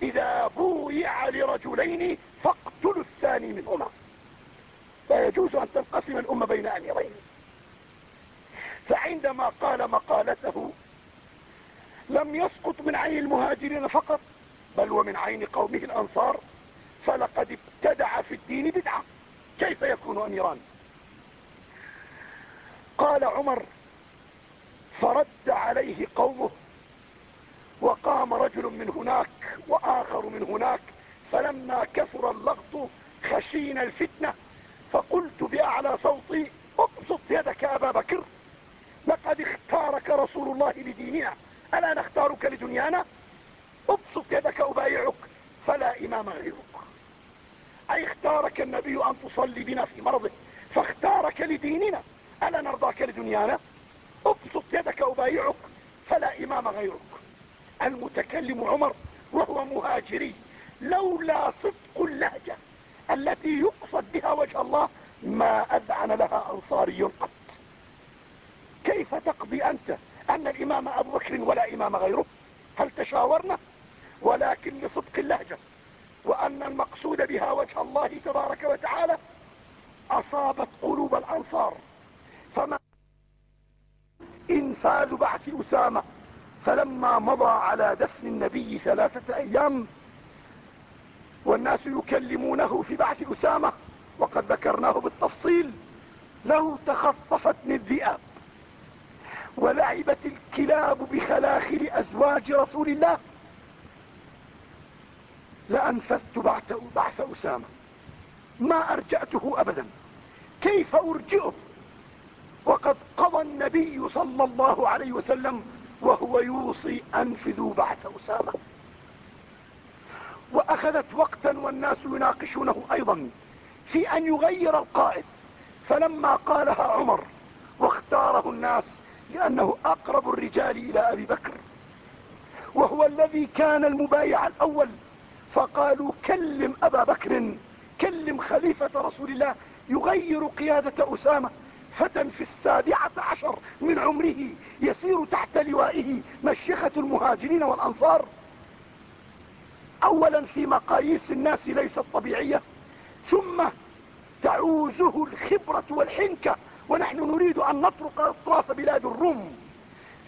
إذا بويع لرجلين فاقتلوا الثاني منهما. لا يجوز أن تنقسم الأمة بين أميرين. فعندما قال مقالته لم يسقط من عين المهاجرين فقط بل ومن عين قومه الأنصار فلقد ابتدع في الدين بدعة. كيف يكون أميران؟ قال عمر فرد عليه قومه وقام رجل من هناك وآخر من هناك فلما كثر اللغط خشينا الفتنة فقلت بأعلى صوتي ابسط يدك أبا بكر. لقد اختارك رسول الله لديننا. ألا نختارك لدنيانا؟ ابسط يدك ابايعك فلا إمام غيرك. أي اختارك النبي أن تصلي بنا في مرضه فاختارك لديننا. ألا نرضاك لدنيانا؟ ابسط يدك ابايعك فلا إمام غيرك. المتكلم عمر وهو مهاجري لولا صدق اللهجة التي يقصد بها وجه الله ما أذعن لها أنصاري قط. كيف تقضي أنت أن الإمام أبو بكر ولا إمام غيره؟ هل تشاورنا؟ ولكن لصدق اللهجة وأن المقصود بها وجه الله تبارك وتعالى أصابت قلوب الأنصار. فما إنفاذ بعث أسامة فلما مضى على دفن النبي ثلاثة أيام والناس يكلمونه في بعث أسامة وقد ذكرناه بالتفصيل لو تخطفتني الذئاب ولعبت الكلاب ازواج رسول الله. لأنفذت بعث أسامة. ما ارجأته ابدا. كيف أرجئه؟ وقد قضى النبي صلى الله عليه وسلم وهو يوصي أنفذوا بعث أسامة. وأخذت وقتا والناس يناقشونه أيضا في أن يغير القائد. فلما قالها عمر واختاره الناس لأنه أقرب الرجال إلى أبي بكر وهو الذي كان المبايع الأول. فقالوا كلم أبا بكر كلم خليفة رسول الله يغير قيادة أسامة فتى في السابعة عشر من عمره يسير تحت لوائه مشيخة المهاجرين والأنصار. اولا في مقاييس الناس ليست طبيعية ثم تعوزه الخبرة والحنكة ونحن نريد أن نطرق أطراف بلاد الروم.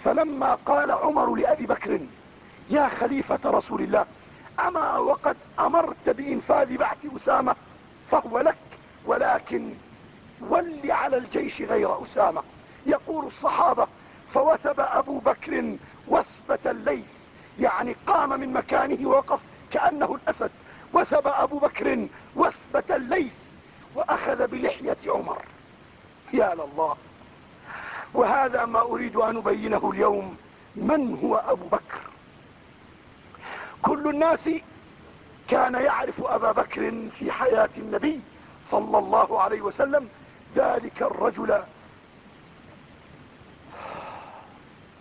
فلما قال عمر لأبي بكر يا خليفة رسول الله أما وقد أمرت بإنفاذ بعث أسامة فهو لك ولكن ول على الجيش غير أسامة. يقول الصحابة فوثب أبو بكر وثبة الليل يعني قام من مكانه ووقف كأنه الأسد. وثب أبو بكر وثبة الليل وأخذ بلحية عمر. يا لله! وهذا ما أريد أن أبينه اليوم من هو أبو بكر؟ كل الناس كان يعرف أبا بكر في حياة النبي صلى الله عليه وسلم ذلك الرجل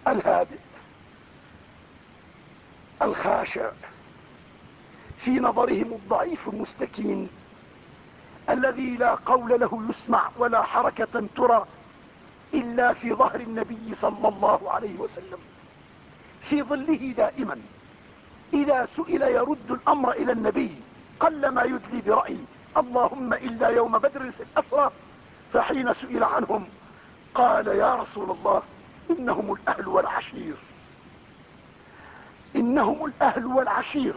الهادئ الخاشع في نظرهم الضعيف المستكين الذي لا قول له يسمع ولا حركة ترى إلا في ظهر النبي صلى الله عليه وسلم في ظله دائما. إذا سئل يرد الأمر إلى النبي قل ما يدلي برأي اللهم إلا يوم بدر في الأسرى فحين سئل عنهم قال يا رسول الله إنهم الأهل والعشير. إنهم الأهل والعشير.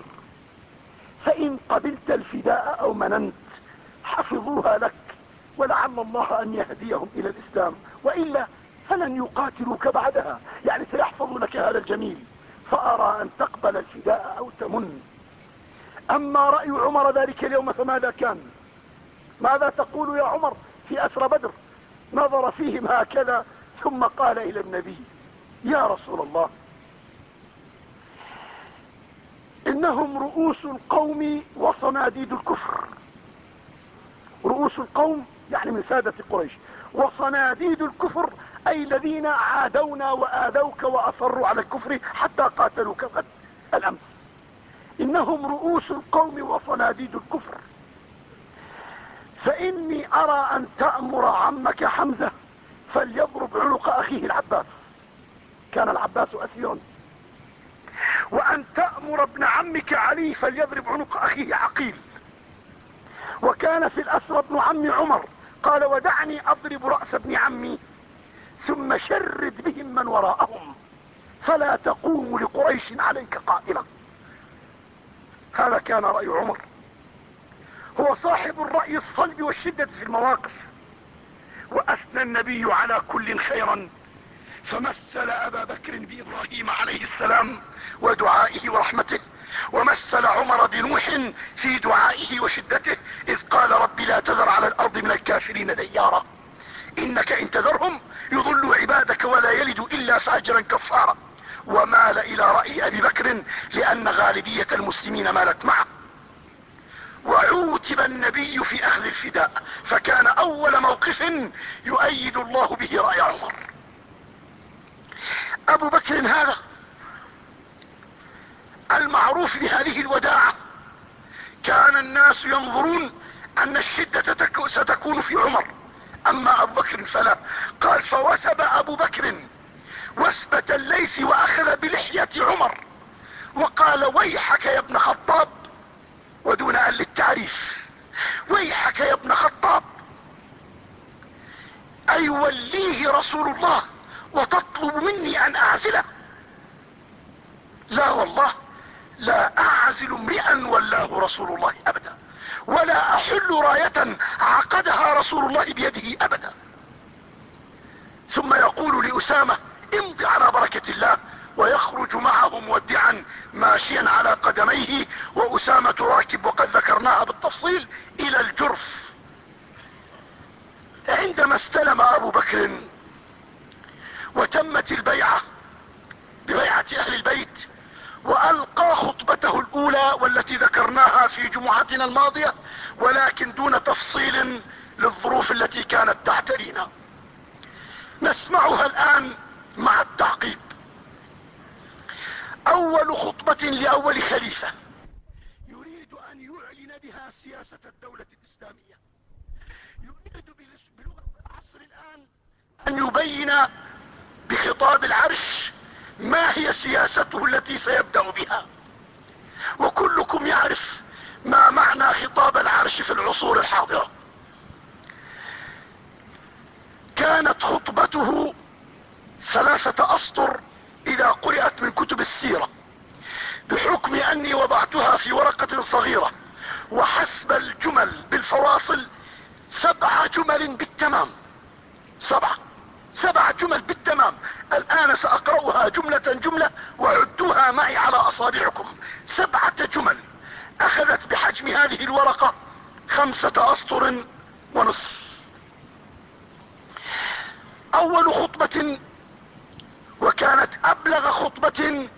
فإن قبلت الفداء أو مننت حفظوها لك ولعل الله أن يهديهم إلى الإسلام. وإلا فلن يقاتلوك بعدها. يعني سيحفظ لك هذا الجميل. فأرى أن تقبل الفداء أو تمن. أما رأي عمر ذلك اليوم فماذا كان؟ ماذا تقول يا عمر في أسر بدر؟ نظر فيهم هكذا ثم قال إلى النبي يا رسول الله إنهم رؤوس القوم وصناديد الكفر. رؤوس القوم يعني من سادة قريش. وصناديد الكفر أي الذين عادونا وآذوك وأصروا على الكفر حتى قاتلوك غد الأمس. إنهم رؤوس القوم وصناديد الكفر. فإني أرى أن تأمر عمك حمزة فليضرب عنق أخيه العباس. كان العباس أسيرا. وأن تأمر ابن عمك علي فليضرب عنق أخيه عقيل. وكان في الأسرى ابن عم عمر. قال ودعني أضرب رأس ابن عمي ثم شرد بهم من وراءهم. فلا تقوم لقريش عليك قائلا. هذا كان رأي عمر. هو صاحب الرأي الصلب والشدة في المواقف. وأثنى النبي على كل خيرا. فمثل أبا بكر بإبراهيم عليه السلام ودعائه ورحمته. ومثل عمر بنوح في دعائه وشدته. إذ قال رب لا تذر على الأرض من الكافرين ديارا. إنك إن تذرهم يضل عبادك ولا يلد إلا فأجرا كفارا. ومال إلى رأي أبي بكر لأن غالبية المسلمين مالت معه. وعوتب النبي في أخذ الفداء فكان أول موقف يؤيد الله به رأي عمر. أبو بكر هذا المعروف بهذه الوداعة. كان الناس ينظرون أن الشدة ستكون في عمر. أما أبو بكر فلا. قال فوسب أبو بكر وسبة الليث وأخذ بلحية عمر. وقال ويحك يا ابن خطاب. ودون أن للتعريف. ويحك يا ابن خطاب. أي وليه رسول الله وتطلب مني أن أعزله؟ لا والله لا أعزل امرئا ولاه رسول الله ابدا. ولا أحل راية عقدها رسول الله بيده أبدا. ثم يقول لأسامة امض على بركة الله ويخرج معه مودعا ماشيا على قدميه وأسامة راكب وقد ذكرناها بالتفصيل إلى الجرف. عندما استلم أبو بكر وتمت البيعة ببيعة أهل البيت وألقى خطبته الأولى والتي ذكرناها في جمعتنا الماضية ولكن دون تفصيل للظروف التي كانت تعترينا نسمعها الآن مع التعقيب. أول خطبة لأول خليفة. يريد أن يعلن بها سياسة الدولة الإسلامية. يريد بلغة العصر الآن أن يبين بخطاب العرش ما هي سياسته التي سيبدأ بها؟ وكلكم يعرف ما معنى خطاب العرش في العصور الحاضرة. كانت خطبته ثلاثة أسطر إذا قرأت من كتب السيرة بحكم أني وضعتها في ورقة صغيرة وحسب الجمل بالفواصل سبع جمل بالتمام. سبعة سبع جمل بالتمام. الآن سأقرأها جملة جملة وعدوها معي على أصابعكم. سبعة جمل. أخذت بحجم هذه الورقة خمسة أسطر ونصف. أول خطبة وكانت أبلغ خطبة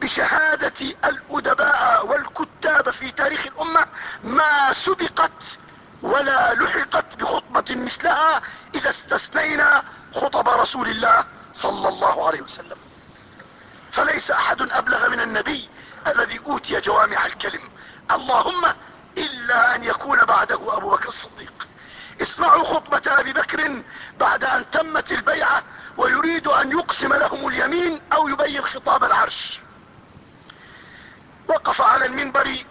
بشهادة الأدباء والكتاب في تاريخ الأمة. ما سبقت ولا لحقت بخطبة مثلها إذا استثنينا خطب رسول الله صلى الله عليه وسلم. فليس أحد أبلغ من النبي الذي أوتي جوامع الكلم. اللهم إلا أن يكون بعده أبو بكر الصديق. اسمعوا خطبة أبي بكر بعد أن تمت البيعة ويريد أن يقسم لهم اليمين أو يبين خطاب العرش. وقف على المنبر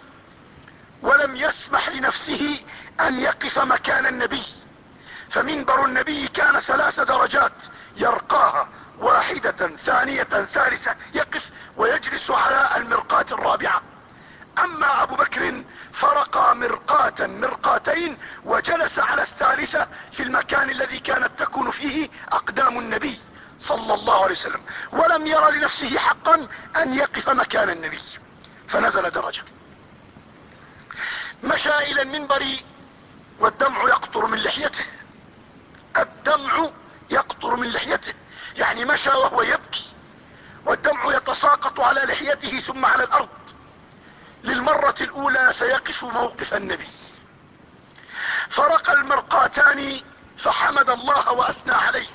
ولم يسمح لنفسه أن يقف مكان النبي. فمنبر النبي كان ثلاث درجات يرقاها واحدة ثانية ثالثة يقف ويجلس على المرقاة الرابعة. أما أبو بكر فرقى مرقاة مرقاتين وجلس على الثالثة في المكان الذي كانت تكون فيه أقدام النبي صلى الله عليه وسلم ولم يرى لنفسه حقا أن يقف مكان النبي. فنزل درجة. مشى إلى المنبر والدمع يقطر من لحيته. الدمع يقطر من لحيته يعني مشى وهو يبكي والدمع يتساقط على لحيته ثم على الأرض. للمرة الأولى سيقف موقف النبي. فرق المرقاتان فحمد الله وأثنى عليه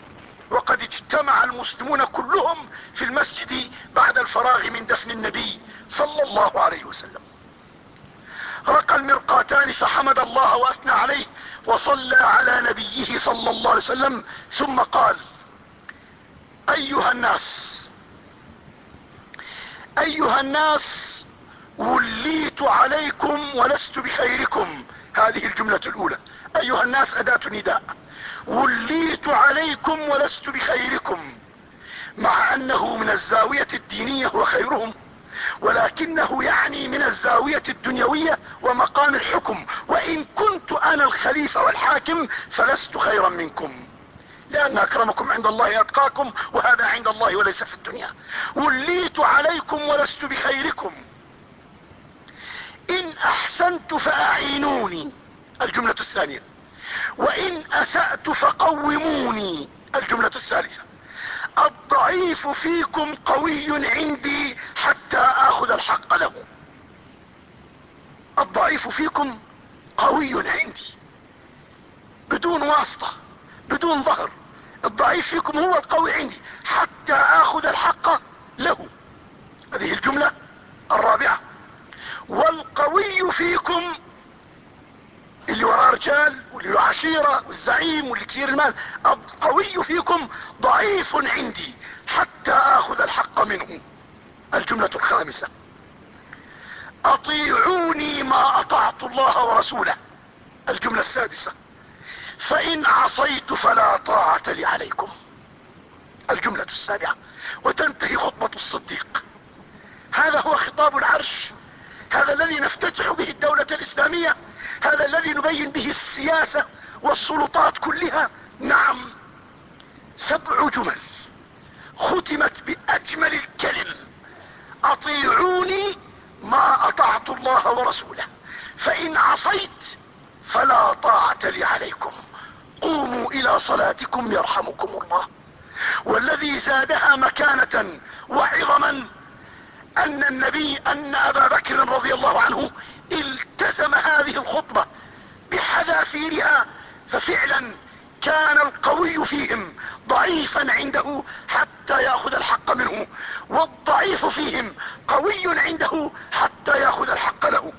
وقد اجتمع المسلمون كلهم في المسجد بعد الفراغ من دفن النبي صلى الله عليه وسلم. رقى المرقاتان فحمد الله وأثنى عليه وصلى على نبيه صلى الله عليه وسلم ثم قال أيها الناس أيها الناس وليت عليكم ولست بخيركم. هذه الجملة الأولى. أيها الناس أداة نداء. وليت عليكم ولست بخيركم مع أنه من الزاوية الدينية وخيرهم ولكنه يعني من الزاوية الدنيوية ومقام الحكم. وإن كنت أنا الخليفة والحاكم فلست خيرا منكم. لأن أكرمكم عند الله أتقاكم وهذا عند الله وليس في الدنيا. وليت عليكم ولست بخيركم. إن أحسنت فأعينوني. الجملة الثانية. وإن أسأت فقوموني. الجملة الثالثة. الضعيف فيكم قوي عندي حتى آخذ الحق له الضعيف فيكم قوي عندي. بدون واسطة بدون ظهر. الضعيف فيكم هو القوي عندي. حتى آخذ الحق له. هذه الجملة الرابعة. والقوي فيكم اللي وراه رجال واللي له عشيرة والزعيم واللي كثير المال. القوي فيكم ضعيف عندي. حتى آخذ الحق منه الجملة الخامسة. أطيعوني ما أطعت الله ورسوله. الجملة السادسة. فإن عصيت فلا طاعة لي عليكم. الجملة السابعة. وتنتهي خطبة الصديق. هذا هو خطاب العرش. هذا الذي نفتتح به الدولة الإسلامية. هذا الذي نبين به السياسة والسلطات كلها. نعم. سبع جمل ختمت بأجمل الكلم. أطيعوني ما أطعت الله ورسوله. فإن عصيت فلا طاعة لي عليكم. قوموا إلى صلاتكم يرحمكم الله. والذي زادها مكانة وعظما أن النبي أن أبا بكر رضي الله عنه التزم هذه الخطبة بحذافيرها ففعلا كان القوي فيهم ضعيفا عنده حتى يأخذ الحق منه والضعيف فيهم قوي عنده حتى يأخذ الحق له.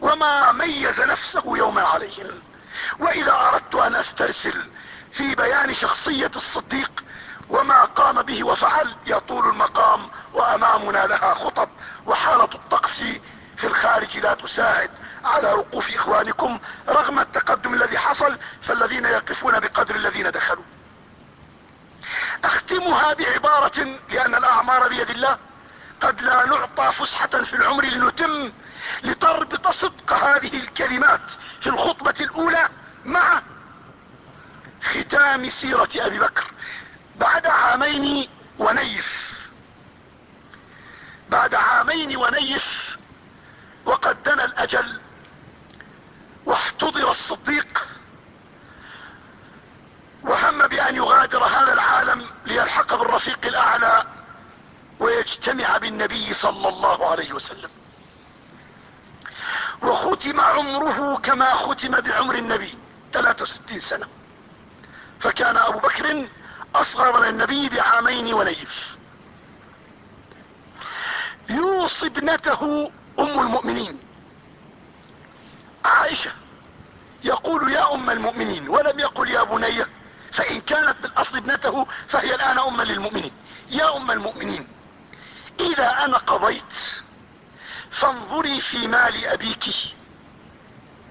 وما ميز نفسه يوما عليهم. وإذا أردت أن أسترسل في بيان شخصية الصديق وما قام به وفعل يطول المقام وأمامنا لها خطب وحالة الطقس في الخارج لا تساعد. على وقوف إخوانكم رغم التقدم الذي حصل فالذين يقفون بقدر الذين دخلوا. أختمها بعبارة لأن الأعمار بيد الله. قد لا نعطى فسحة في العمر لنتم لتربط صدق هذه الكلمات في الخطبة الأولى مع ختام سيرة أبي بكر بعد عامين ونيف. بعد عامين ونيف وقد دنا الأجل واحتضر الصديق وهم بأن يغادر هذا العالم ليلحق بالرفيق الأعلى ويجتمع بالنبي صلى الله عليه وسلم. وختم عمره كما ختم بعمر النبي 63 سنة. فكان أبو بكر أصغر من النبي بعامين ونيف. يوصي ابنته أم المؤمنين. عائشة يقول يا أم المؤمنين ولم يقل يا بني فإن كانت بالأصل ابنته فهي الآن اما للمؤمنين. يا أم المؤمنين إذا أنا قضيت فانظري في مال أبيك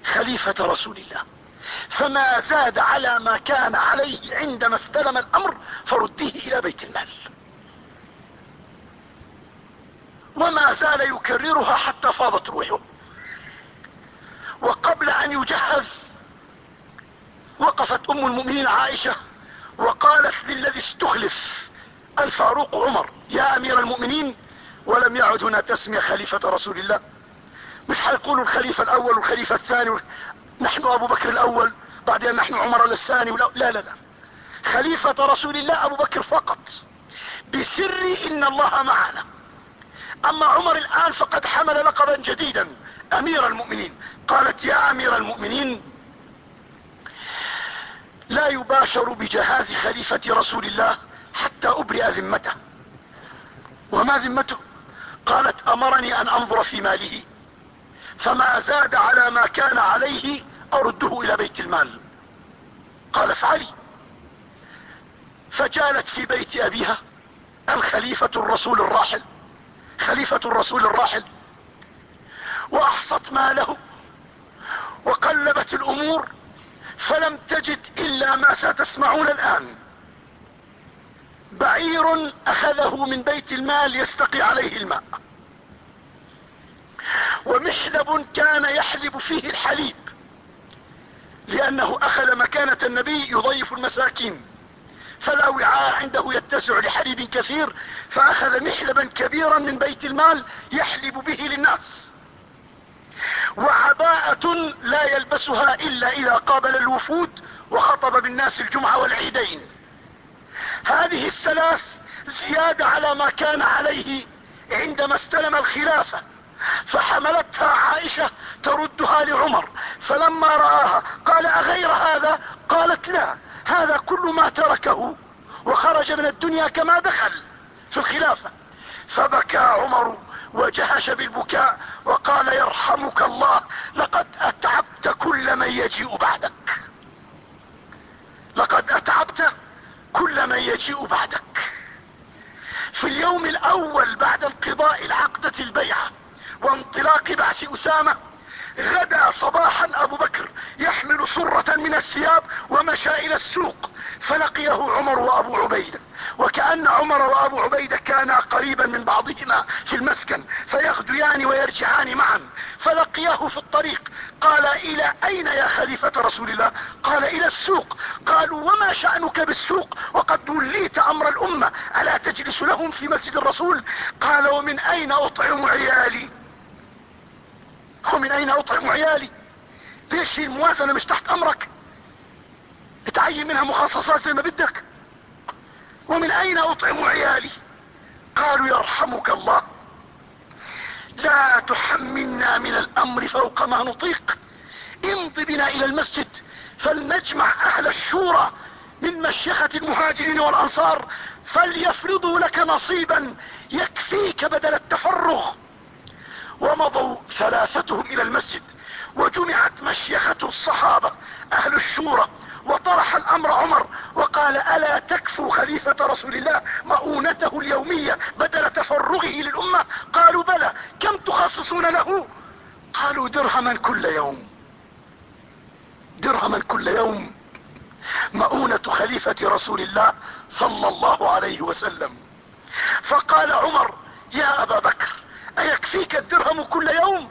خليفة رسول الله. فما زاد على ما كان عليه عندما استلم الأمر فرديه إلى بيت المال. وما زال يكررها حتى فاضت روحه. وقبل أن يجهز وقفت أم المؤمنين عائشة وقالت للذي استخلف الفاروق عمر يا أمير المؤمنين ولم يعد هنا تسمية خليفة رسول الله. مش حيقولوا الخليفة الأول والخليفة الثاني نحن أبو بكر الأول بعدين نحن عمر الثاني لا لا لا. خليفة رسول الله أبو بكر فقط. بسر إن الله معنا. أما عمر الآن فقد حمل لقبا جديدا. أمير المؤمنين. قالت يا أمير المؤمنين لا يباشر بجهاز خليفة رسول الله حتى أبرئ ذمته. وما ذمته؟ قالت أمرني أن أنظر في ماله فما زاد على ما كان عليه أرده إلى بيت المال. قال افعلي. فجالت في بيت أبيها الخليفة الرسول الراحل. خليفة الرسول الراحل. وأحصت ماله وقلبت الأمور فلم تجد إلا ما ستسمعون الآن. بعير أخذه من بيت المال يستقي عليه الماء. ومحلب كان يحلب فيه الحليب لأنه أخذ مكانة النبي يضيف المساكين. ولا وعاء عنده يتسع لحليب كثير فأخذ محلبا كبيرا من بيت المال يحلب به للناس. وعباءة لا يلبسها إلا إذا قابل الوفود وخطب بالناس الجمعة والعيدين. هذه الثلاث زيادة على ما كان عليه عندما استلم الخلافة فحملتها عائشة تردها لعمر فلما رآها قال أغير هذا؟ قالت لا هذا كل ما تركه. وخرج من الدنيا كما دخل في الخلافة. فبكى عمر وجهش بالبكاء وقال يرحمك الله لقد أتعبت كل من يجيء بعدك. لقد أتعبت كل من يجيء بعدك. في اليوم الأول بعد انقضاء العقدة البيعة وانطلاق بعث أسامة غدا صباحا أبو بكر يحمل صرة من الثياب ومشى إلى السوق. فلقيه عمر وأبو عبيدة. وكأن عمر وأبو عبيدة كانا قريبا من بعضهما في المسكن فيغديان ويرجعان معا. فلقيه في الطريق. قال إلى أين يا خليفة رسول الله؟ قال إلى السوق. قالوا وما شأنك بالسوق؟ وقد وليت أمر الأمة. ألا تجلس لهم في مسجد الرسول؟ قال ومن أين أطعم عيالي؟ ومن أين أطعم عيالي؟ ليش الموازنة مش تحت أمرك؟ اتعين منها مخصصات زي ما بدك. ومن أين أطعم عيالي؟ قالوا يرحمك الله. لا تحملنا من الأمر فوق ما نطيق. امض بنا إلى المسجد فلنجمع أهل الشورى من مشيخة المهاجرين والأنصار فليفرضوا لك نصيبا يكفيك بدل التفرغ. ومضوا ثلاثتهم إلى المسجد. وجمعت مشيخة الصحابة أهل الشورى وطرح الأمر عمر وقال ألا تكفوا خليفة رسول الله مؤونته اليومية بدل تفرغه للأمة؟ قالوا بلى كم تخصصون له؟ قالوا درهما كل يوم. درهما كل يوم. مؤونة خليفة رسول الله صلى الله عليه وسلم. فقال عمر يا أبا بكر أيكفيك الدرهم كل يوم؟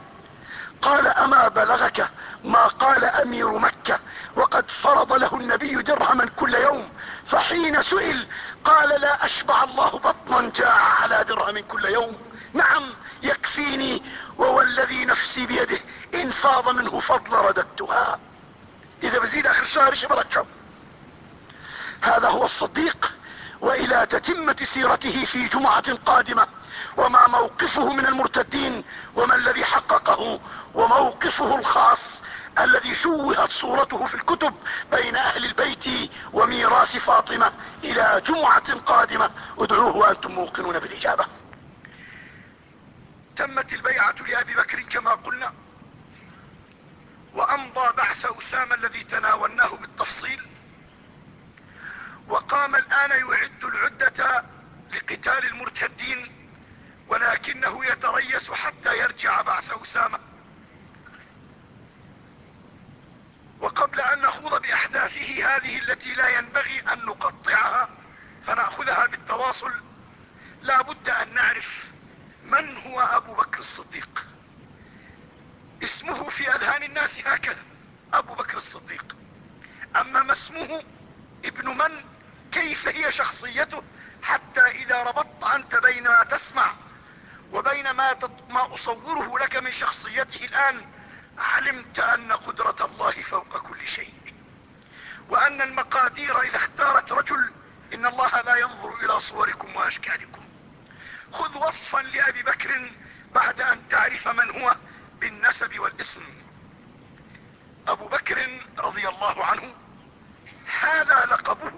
قال أما بلغك ما قال أمير مكة وقد فرض له النبي درهما كل يوم فحين سئل قال لا أشبع الله بطنا جاع على درهم كل يوم. نعم يكفيني ووالذي نفسي بيده إن فاض منه فضل رددتها. إذا بزيد آخر الشهر برجعه هذا هو الصديق وإلى تتمة سيرته في جمعة قادمة وما موقفه من المرتدين وما الذي حققه وموقفه الخاص الذي شوهت صورته في الكتب بين أهل البيت وميراث فاطمة إلى جمعة قادمة. ادعوه وأنتم موقنون بالإجابة. تمت البيعة لأبي بكر كما قلنا وأمضى بعث أسامة الذي تناولناه بالتفصيل وقام الآن يعد العدة لقتال المرتدين ولكنه يتريس حتى يرجع بعث أسامة. وقبل أن نخوض بأحداثه هذه التي لا ينبغي أن نقطعها فنأخذها بالتواصل لا بد أن نعرف من هو أبو بكر الصديق. اسمه في أذهان الناس هكذا أبو بكر الصديق. أما ما اسمه ابن من؟ كيف هي شخصيته؟ حتى إذا ربطت أنت بين ما تسمع وبين ما, ما أصوره لك من شخصيته الآن علمت أن قدرة الله فوق كل شيء وأن المقادير إذا اختارت رجل إن الله لا ينظر إلى صوركم وأشكالكم. خذ وصفا لأبي بكر بعد أن تعرف من هو بالنسب والاسم. أبو بكر رضي الله عنه هذا لقبه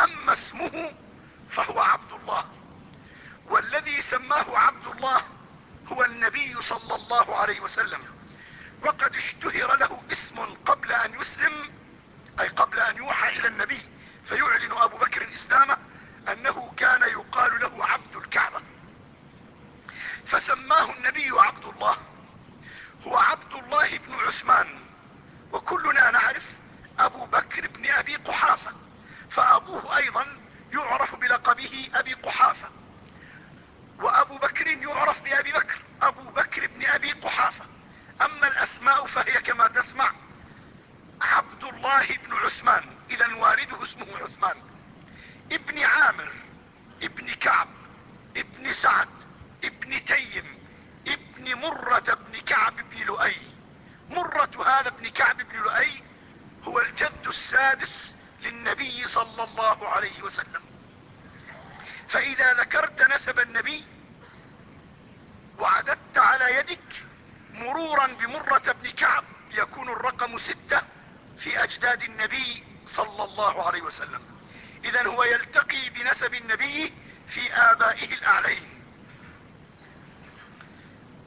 أما اسمه فهو عبد الله. والذي سماه عبد الله هو النبي صلى الله عليه وسلم. وقد اشتهر له اسم قبل أن يسلم أي قبل أن يوحى إلى النبي فيعلن أبو بكر اسلامه أنه كان يقال له عبد الكعبة. فسماه النبي عبد الله. هو عبد الله بن عثمان. وكلنا نعرف أبو بكر بن أبي قحافة فأبوه أيضا يعرف بلقبه أبي قحافة. وأبو بكر يعرف بأبي بكر أبو بكر بن أبي قحافة. أما الأسماء فهي كما تسمع. عبد الله بن عثمان. اذا والده اسمه عثمان. عامر ابن كعب ابن سعد ابن تيم ابن مرة ابن كعب بن لؤي. مرة هذا ابن كعب بن لؤي هو الجد السادس للنبي صلى الله عليه وسلم. فإذا ذكرت نسب النبي وعددت على يدك مرورا بمرة بن كعب يكون الرقم ستة في أجداد النبي صلى الله عليه وسلم. اذا هو يلتقي بنسب النبي في آبائه الأعلين.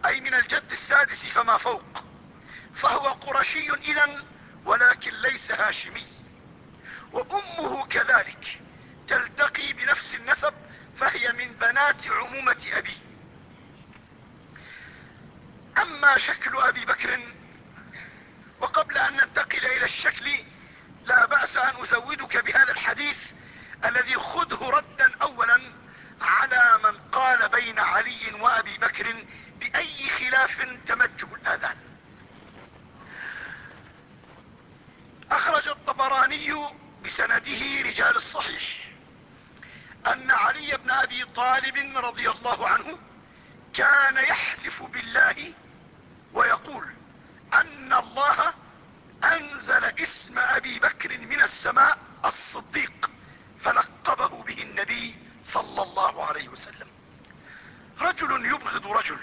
أي من الجد السادس فما فوق. فهو قرشي اذا ولكن ليس هاشمي. وأمه كذلك تلتقي بنفس النسب فهي من بنات عمومة ابيه أما شكل أبي بكر وقبل أن ننتقل إلى الشكل لا بأس أن أزودك بهذا الحديث الذي خذه ردا اولا على من قال بين علي وأبي بكر بأي خلاف تمجه الآذان. أخرج الطبراني بسنده رجال الصحيح أن علي بن أبي طالب رضي الله عنه كان يحلف بالله ويقول أن الله أنزل اسم أبي بكر من السماء الصديق فلقبه به النبي صلى الله عليه وسلم. رجل يبغض رجل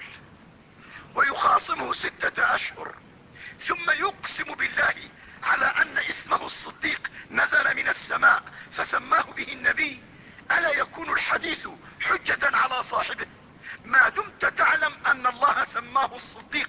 ويخاصمه ستة أشهر ثم يقسم بالله على أن اسمه الصديق نزل من السماء فسماه به النبي الا يكون الحديث حجة على صاحبه ما دمت تعلم ان الله سماه الصديق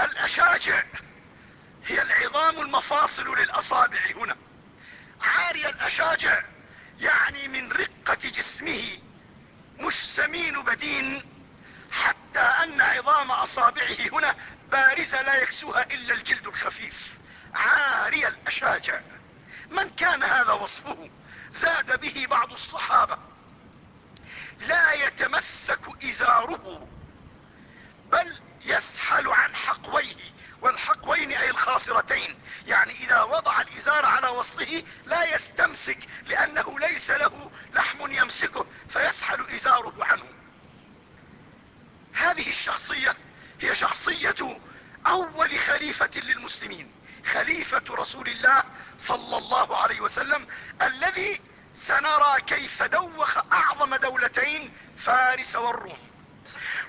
الأشاجع هي العظام المفاصل للأصابع هنا. عاري الأشاجع يعني من رقة جسمه مش سمين بدين حتى أن عظام أصابعه هنا بارزة لا يكسوها إلا الجلد الخفيف. عاري الأشاجع. من كان هذا وصفه؟ زاد به بعض الصحابة. لا يتمسك إزاره بل يسحل عن حقويه والحقوين أي الخاصرتين يعني إذا وضع الإزار على وصله لا يستمسك لأنه ليس له لحم يمسكه فيسحل إزاره عنه. هذه الشخصية هي شخصية أول خليفة للمسلمين خليفة رسول الله صلى الله عليه وسلم الذي سنرى كيف دوخ أعظم دولتين فارس والروم.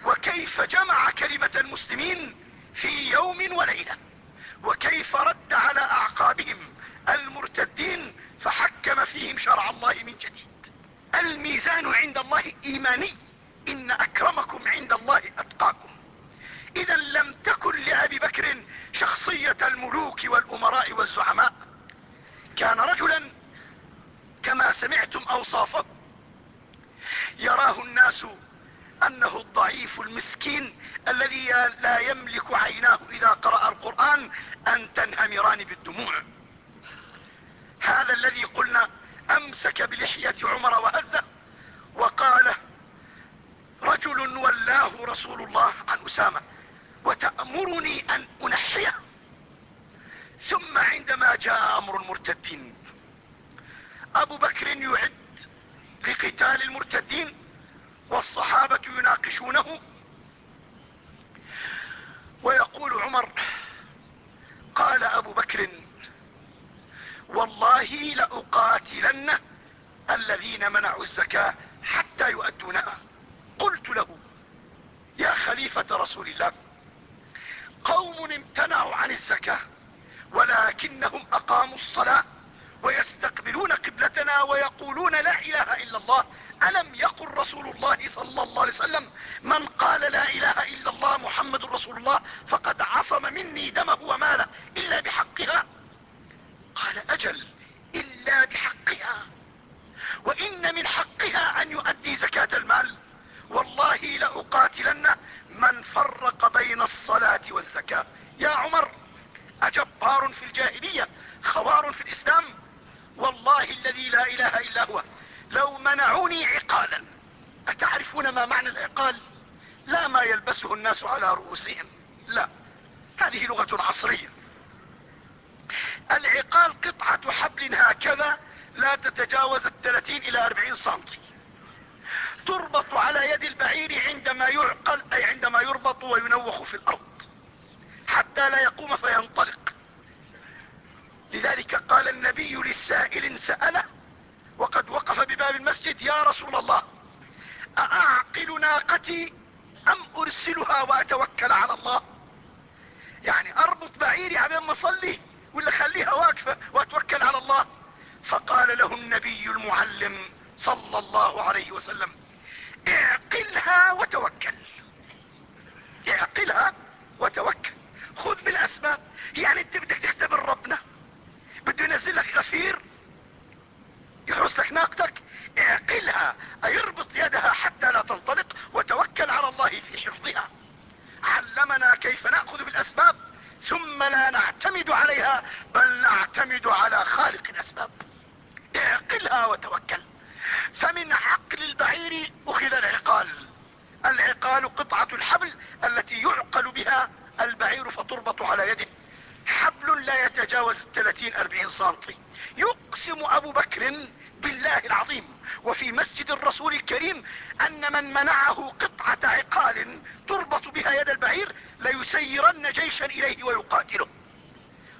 وكيف جمع كلمة المسلمين في يوم وليلة؟ وكيف رد على أعقابهم المرتدين فحكم فيهم شرع الله من جديد؟ الميزان عند الله إيماني. إن أكرمكم عند الله أتقاكم. إذا لم تكن لأبي بكر شخصية الملوك والأمراء والزعماء. كان رجلا كما سمعتم أوصافه. يراه الناس أنه الضعيف المسكين الذي لا يملك عيناه إذا قرأ القرآن أن تنهمران بالدموع. هذا الذي قلنا أمسك بلحية عمر وهزه وقال رجل ولاه رسول الله عن أسامة وتأمرني أن أنحيه؟ ثم عندما جاء أمر المرتدين أبو بكر يعد لقتال المرتدين والصحابة يناقشونه. ويقول عمر قال أبو بكر والله لأقاتلن الذين منعوا الزكاة حتى يؤدونها. قلت له يا خليفة رسول الله قوم امتنعوا عن الزكاة ولكنهم أقاموا الصلاة ويستقبلون قبلتنا ويقولون لا إله إلا الله. ألم يقل رسول الله صلى الله عليه وسلم من قال لا إله إلا الله محمد رسول الله فقد عصم مني دمه وماله إلا بحقها؟ قال أجل إلا بحقها. وإن من حقها أن يؤدي زكاة المال. والله لأقاتلن من فرق بين الصلاة والزكاة. يا عمر أجبار في الجاهلية خوار في الإسلام. والله الذي لا إله إلا هو. لو منعوني عقالا. أتعرفون ما معنى العقال؟ لا ما يلبسه الناس على رؤوسهم. لا. هذه لغة عصرية. العقال قطعة حبل هكذا لا تتجاوز الثلاثين إلى أربعين سنتي. تربط على يد البعير عندما يعقل أي عندما يربط وينوخ في الأرض. حتى لا يقوم فينطلق. لذلك قال النبي للسائل سأله وقد وقف بباب المسجد يا رسول الله أأعقل ناقتي أم أرسلها وأتوكل على الله؟ يعني أربط بعيري على ما اصلي ولا خليها واقفة وأتوكل على الله؟ فقال له النبي المعلم صلى الله عليه وسلم اعقلها وتوكل اعقلها وتوكل. خذ بالأسباب يعني أنت بدك تختبر ربنا. بده ينزل لك غفير. يحرس لك ناقتك. اعقلها. اي اربط يدها حتى لا تنطلق وتوكل على الله في حفظها. علمنا كيف نأخذ بالأسباب ثم لا نعتمد عليها بل نعتمد على خالق الأسباب. اعقلها وتوكل. فمن عقل البعير أخذ العقال. العقال قطعة الحبل التي يعقل بها البعير فتربط على يده. حبل لا يتجاوز الثلاثين أربعين سنتي. يقسم أبو بكر بالله العظيم وفي مسجد الرسول الكريم أن من منعه قطعة عقال تربط بها يد البعير ليسيرن جيشا إليه ويقاتله.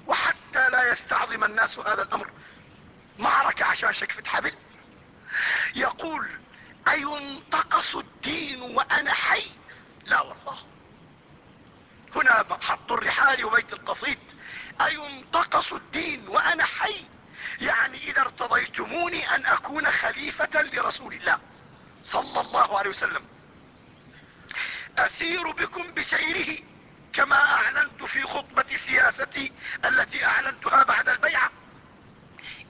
وحتى لا يستعظم الناس هذا الأمر. معركة عشان شقفة حبل. يقول أينتقص الدين وأنا حي؟ لا والله. هنا حط الرحال وبيت القصيد. اينتقص الدين وأنا حي. يعني إذا ارتضيتموني أن أكون خليفة لرسول الله صلى الله عليه وسلم. أسير بكم بسيره كما أعلنت في خطبة سياستي التي أعلنتها بعد البيعة.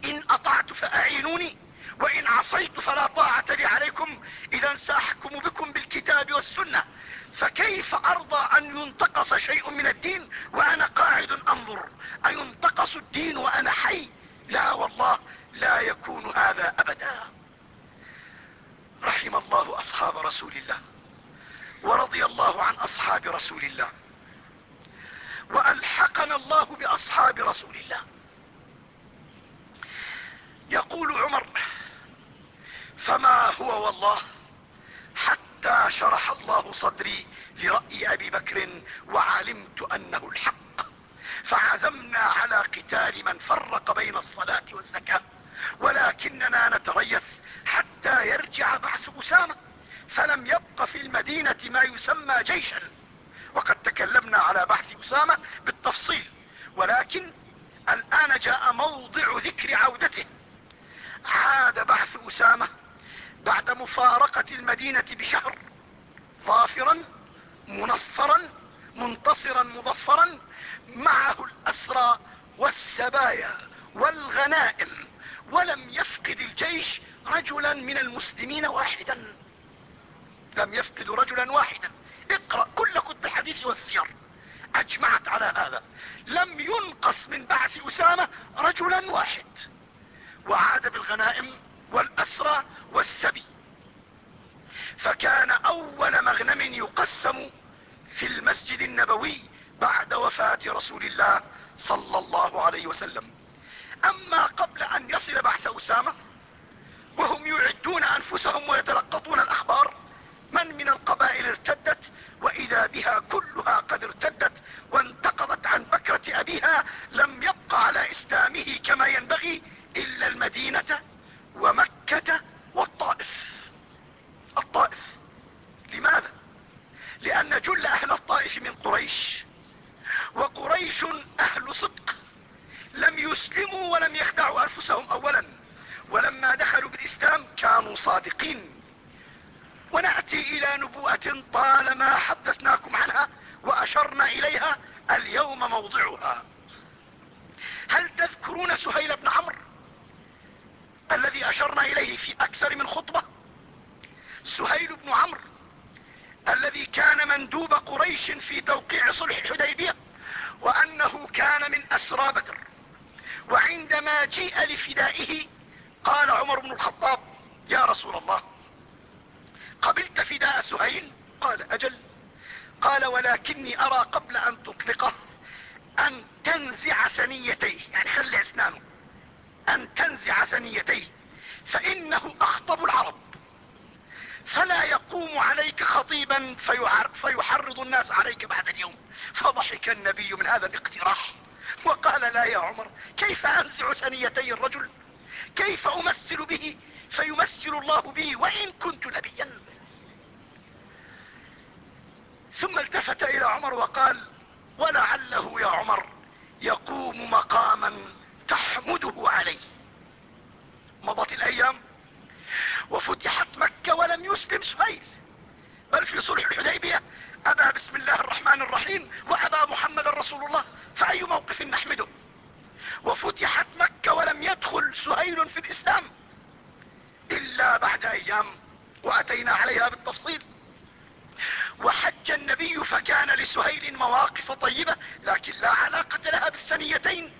إن أطعت فأعينوني وإن عصيت فلا طاعة لي عليكم. إذا سأحكم بكم بالكتاب والسنة. فكيف أرضى أن ينتقص شيء من الدين وأنا قاعد أنظر؟ أينتقص الدين وأنا حي؟ لا والله لا يكون هذا أبدا. رحم الله أصحاب رسول الله ورضي الله عن أصحاب رسول الله وألحقنا الله بأصحاب رسول الله. يقول عمر فما هو والله حتى شرح الله صدري لرأي أبي بكر وعلمت أنه الحق. فعزمنا على قتال من فرق بين الصلاة والزكاة ولكننا نتريث حتى يرجع بعث أسامة فلم يبق في المدينة ما يسمى جيشا. وقد تكلمنا على بعث أسامة بالتفصيل ولكن الآن جاء موضع ذكر عودته. عاد بعث أسامة بعد مفارقة المدينة بشهر. ظافرا منصرا منتصرا مظفرا معه الأسرى والسبايا والغنائم. ولم يفقد الجيش رجلا من المسلمين واحدا. لم يفقد رجلا واحدا. اقرأ كل كتب الحديث والسير. أجمعت على هذا. لم ينقص من بعث أسامة رجلا واحد. وعاد بالغنائم والأسرى والسبي. فكان أول مغنم يقسم في المسجد النبوي بعد وفاة رسول الله صلى الله عليه وسلم. أما قبل أن يصل بعث أسامة وهم يعدون أنفسهم ويتلقطون الأخبار من من القبائل ارتدت؟ وإذا بها كلها قد ارتدت وانتقضت عن بكرة أبيها لم يبق على إسلامه كما ينبغي إلا المدينة ومكة والطائف. الطائف. لماذا؟ لأن جل أهل الطائف من قريش وقريش أهل صدق. لم يسلموا ولم يخدعوا أنفسهم اولا ولما دخلوا بالإسلام كانوا صادقين. ونأتي إلى نبوءة طالما حدثناكم عنها وأشرنا إليها اليوم موضعها. هل تذكرون سهيل بن عمرو الذي أشرنا إليه في أكثر من خطبة؟ سهيل بن عمرو الذي كان مندوب قريش في توقيع صلح الحديبية وأنه كان من أسرى بدر. وعندما جيء لفدائه قال عمر بن الخطاب يا رسول الله قبلت فداء سهيل؟ قال أجل. قال ولكني أرى قبل أن تطلقه أن تنزع ثنيتيه. يعني خلي أسنانه. أن تنزع ثنيتيه فإنه أخطب العرب. فلا يقوم عليك خطيبا فيحرض الناس عليك بعد اليوم. فضحك النبي من هذا الاقتراح. وقال لا يا عمر كيف أنزع ثنيتي الرجل؟ كيف أمثل به؟ فيمثل الله بي وإن كنت نبيا. ثم التفت إلى عمر وقال ولعله يا عمر يقوم مقاما تحمده عليه. مضت الأيام وفتحت مكة ولم يسلم سهيل. بل في صلح الحديبية ابى بسم الله الرحمن الرحيم وابى محمد رسول الله فأي موقف نحمده؟ وفتحت مكة ولم يدخل سهيل في الإسلام إلا بعد أيام وأتينا عليها بالتفصيل. وحج النبي فكان لسهيل مواقف طيبة لكن لا علاقة لها بالثنيتين.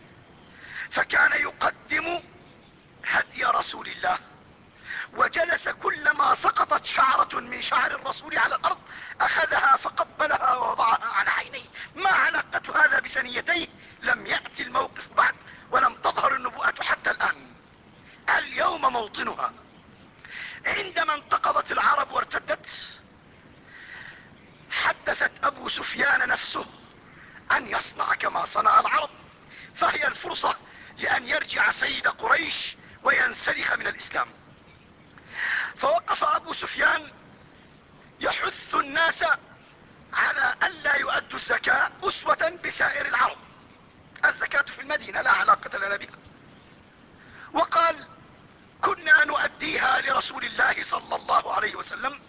فكان يقدم هدي رسول الله. وجلس كلما سقطت شعرة من شعر الرسول على الأرض أخذها فقبلها ووضعها على عينيه. ما علاقة هذا بثنيتيه لم يأتي الموقف بعد ولم تظهر النبوءة حتى الآن. اليوم موطنها. عندما انتقضت العرب وارتدت حدثت أبو سفيان نفسه أن يصنع كما صنع العرب. فهي الفرصة لأن يرجع سيد قريش وينسلخ من الإسلام. فوقف أبو سفيان يحث الناس على ألا يؤدوا الزكاة أسوة بسائر العرب. الزكاة في المدينة لا علاقة لنا بها. وقال كنا نؤديها لرسول الله صلى الله عليه وسلم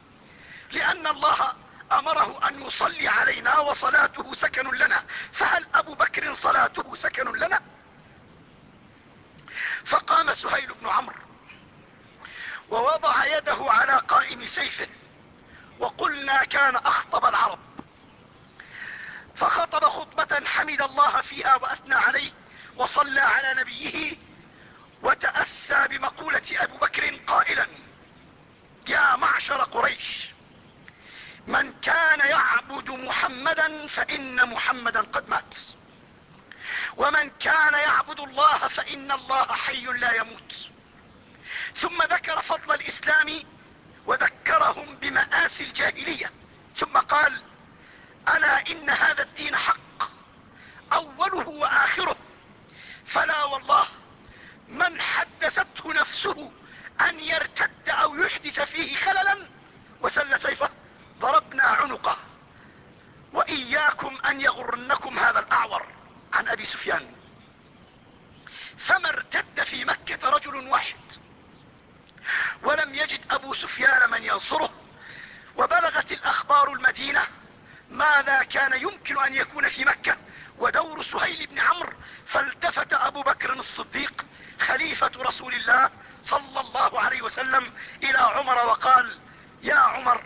لأن الله أمره أن يصلي علينا وصلاته سكن لنا. فهل أبو بكر صلاته سكن لنا؟ فقام سهيل بن عمرو ووضع يده على قائم سيفه وقلنا كان أخطب العرب. فخطب خطبة حمد الله فيها وأثنى عليه وصلى على نبيه وتأسى بمقولة أبو بكر قائلا يا معشر قريش من كان يعبد محمدا فإن محمدا قد مات. ومن كان يعبد الله فإن الله حي لا يموت. ثم ذكر فضل الإسلام وذكرهم بمآسي الجاهلية. ثم قال ألا إن هذا الدين حق أوله وآخره. فلا والله من حدثته نفسه أن يرتد أو يحدث فيه خللا وسل سيفه ضربنا عنقه. وإياكم أن يغرنكم هذا الأعور. عن أبي سفيان. فما ارتد في مكة رجل واحد ولم يجد أبو سفيان من ينصره وبلغت الأخبار المدينة ماذا كان يمكن أن يكون في مكة ودور سهيل بن عمرو فالتفت أبو بكر الصديق خليفة رسول الله صلى الله عليه وسلم إلى عمر وقال يا عمر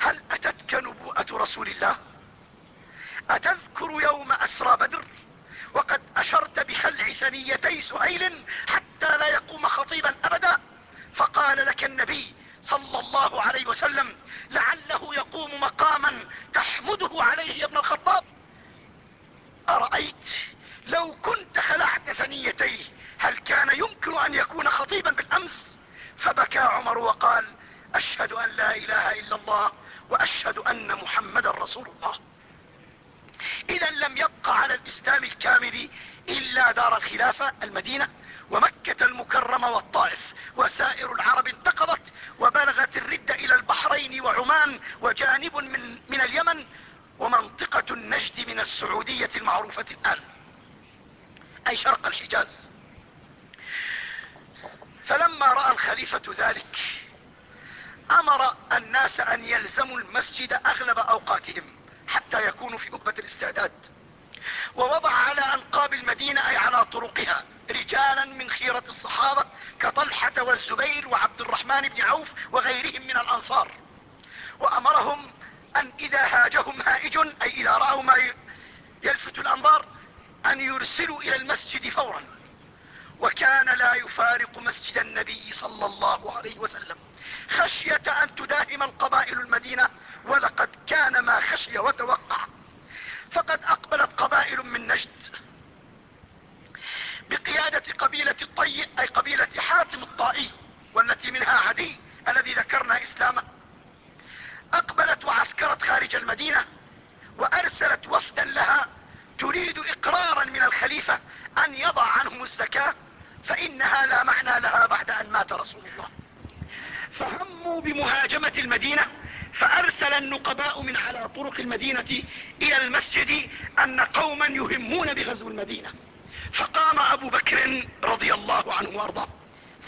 هل أتتك نبوءة رسول الله؟ أتذكر يوم أسرى بدر وقد أشرت بخلع ثنيتي سهيل حتى لا يقوم خطيبا ابدا. فقال لك النبي صلى الله عليه وسلم لعله يقوم مقاما تحمده عليه يا ابن الخطاب. أرأيت لو كنت خلعت ثنيتيه هل كان يمكن أن يكون خطيبا بالأمس؟ فبكى عمر وقال أشهد أن لا إله إلا الله وأشهد أن محمدا رسول الله. اذا لم يبقى الإسلام الكامل إلا دار الخلافة المدينة ومكة المكرمة والطائف وسائر العرب انتقضت وبلغت الردة إلى البحرين وعمان وجانب من, من اليمن ومنطقة النجد من السعودية المعروفة الآن. أي شرق الحجاز. فلما رأى الخليفة ذلك أمر الناس أن يلزموا المسجد أغلب أوقاتهم حتى يكونوا في قبة الاستعداد. ووضع على أنقاب المدينة أي على طرقها رجالا من خيرة الصحابة كطلحة والزبير وعبد الرحمن بن عوف وغيرهم من الأنصار. وأمرهم أن إذا هاجهم هائج أي إذا رأوا ما يلفت الأنظار أن يرسلوا إلى المسجد فورا. وكان لا يفارق مسجد النبي صلى الله عليه وسلم. خشية أن تداهم القبائل المدينة ولقد كان ما خشي وتوقع. فقد أقبلت قبائل من نجد. بقيادة قبيلة الطي أي قبيلة حاتم الطائي والتي منها عدي الذي ذكرنا اسلامه أقبلت وعسكرت خارج المدينة وأرسلت وفدا لها تريد إقرارا من الخليفة أن يضع عنهم الزكاة فإنها لا معنى لها بعد أن مات رسول الله. فهموا بمهاجمة المدينة فأرسل النقباء من على طرق المدينة إلى المسجد أن قوما يهمون بغزو المدينة. فقام أبو بكر رضي الله عنه وأرضاه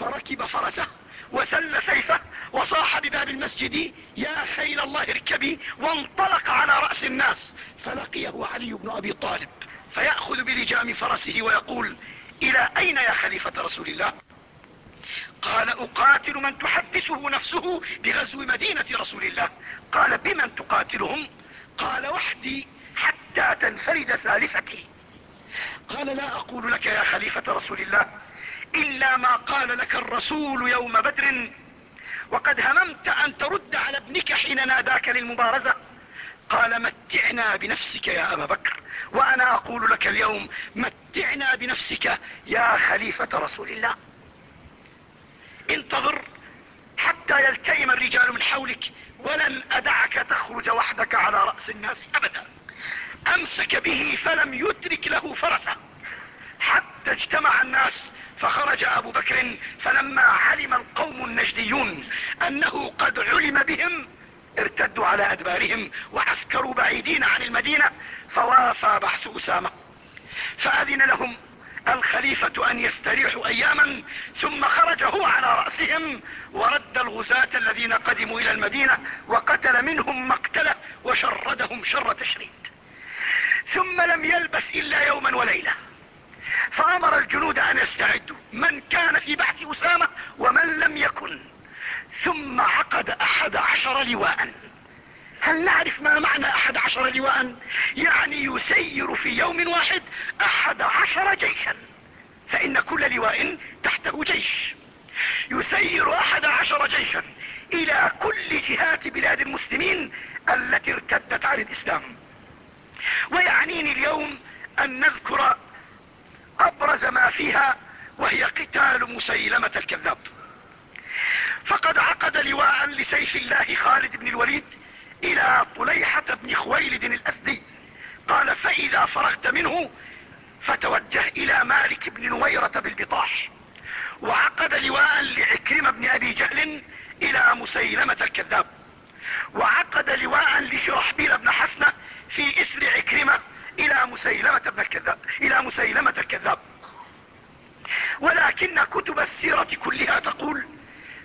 فركب فرسه وسل سيفه وصاح بباب المسجد يا خيل الله اركبي وانطلق على رأس الناس. فلقيه علي بن أبي طالب فيأخذ بلجام فرسه ويقول إلى أين يا خليفة رسول الله؟ قال أقاتل من تحدثه نفسه بغزو مدينة رسول الله. قال بمن تقاتلهم؟ قال وحدي حتى تنفرد سالفتي. قال لا أقول لك يا خليفة رسول الله إلا ما قال لك الرسول يوم بدر. وقد هممت أن ترد على ابنك حين ناداك للمبارزة. قال متعنا بنفسك يا أبا بكر. وأنا أقول لك اليوم متعنا بنفسك يا خليفة رسول الله. انتظر حتى يلتئم الرجال من حولك ولن أدعك تخرج وحدك على رأس الناس أبدا. أمسك به فلم يترك له فرسه. حتى اجتمع الناس فخرج أبو بكر فلما علم القوم النجديون أنه قد علم بهم ارتدوا على أدبارهم وعسكروا بعيدين عن المدينة فوافى بحث أسامة. فأذن لهم الخليفة أن يستريحوا أياما ثم خرج هو على رأسهم ورد الغزاة الذين قدموا إلى المدينة وقتل منهم مقتله وشردهم شر تشريد. ثم لم يلبث إلا يوما وليلة. فأمر الجنود أن يستعدوا من كان في بحث أسامة ومن لم يكن. ثم عقد أحد عشر لواء. هل نعرف ما معنى أحد عشر لواء يعني يسير في يوم واحد أحد عشر جيشا. فإن كل لواء تحته جيش. يسير أحد عشر جيشا إلى كل جهات بلاد المسلمين التي ارتدت عن الإسلام. ويعنيني اليوم أن نذكر أبرز ما فيها وهي قتال مسيلمة الكذاب. فقد عقد لواء لسيف الله خالد بن الوليد إلى طليحة بن خويلد الأسدي. قال فإذا فرغت منه فتوجه إلى مالك بن نويرة بالبطاح. وعقد لواء لعكرمة بن أبي جهل إلى مسيلمة الكذاب. وعقد لواء لشرحبيل بن حسنة في إثر عكرمة إلى مسيلمة بن الكذاب إلى مسيلمة الكذاب. ولكن كتب السيرة كلها تقول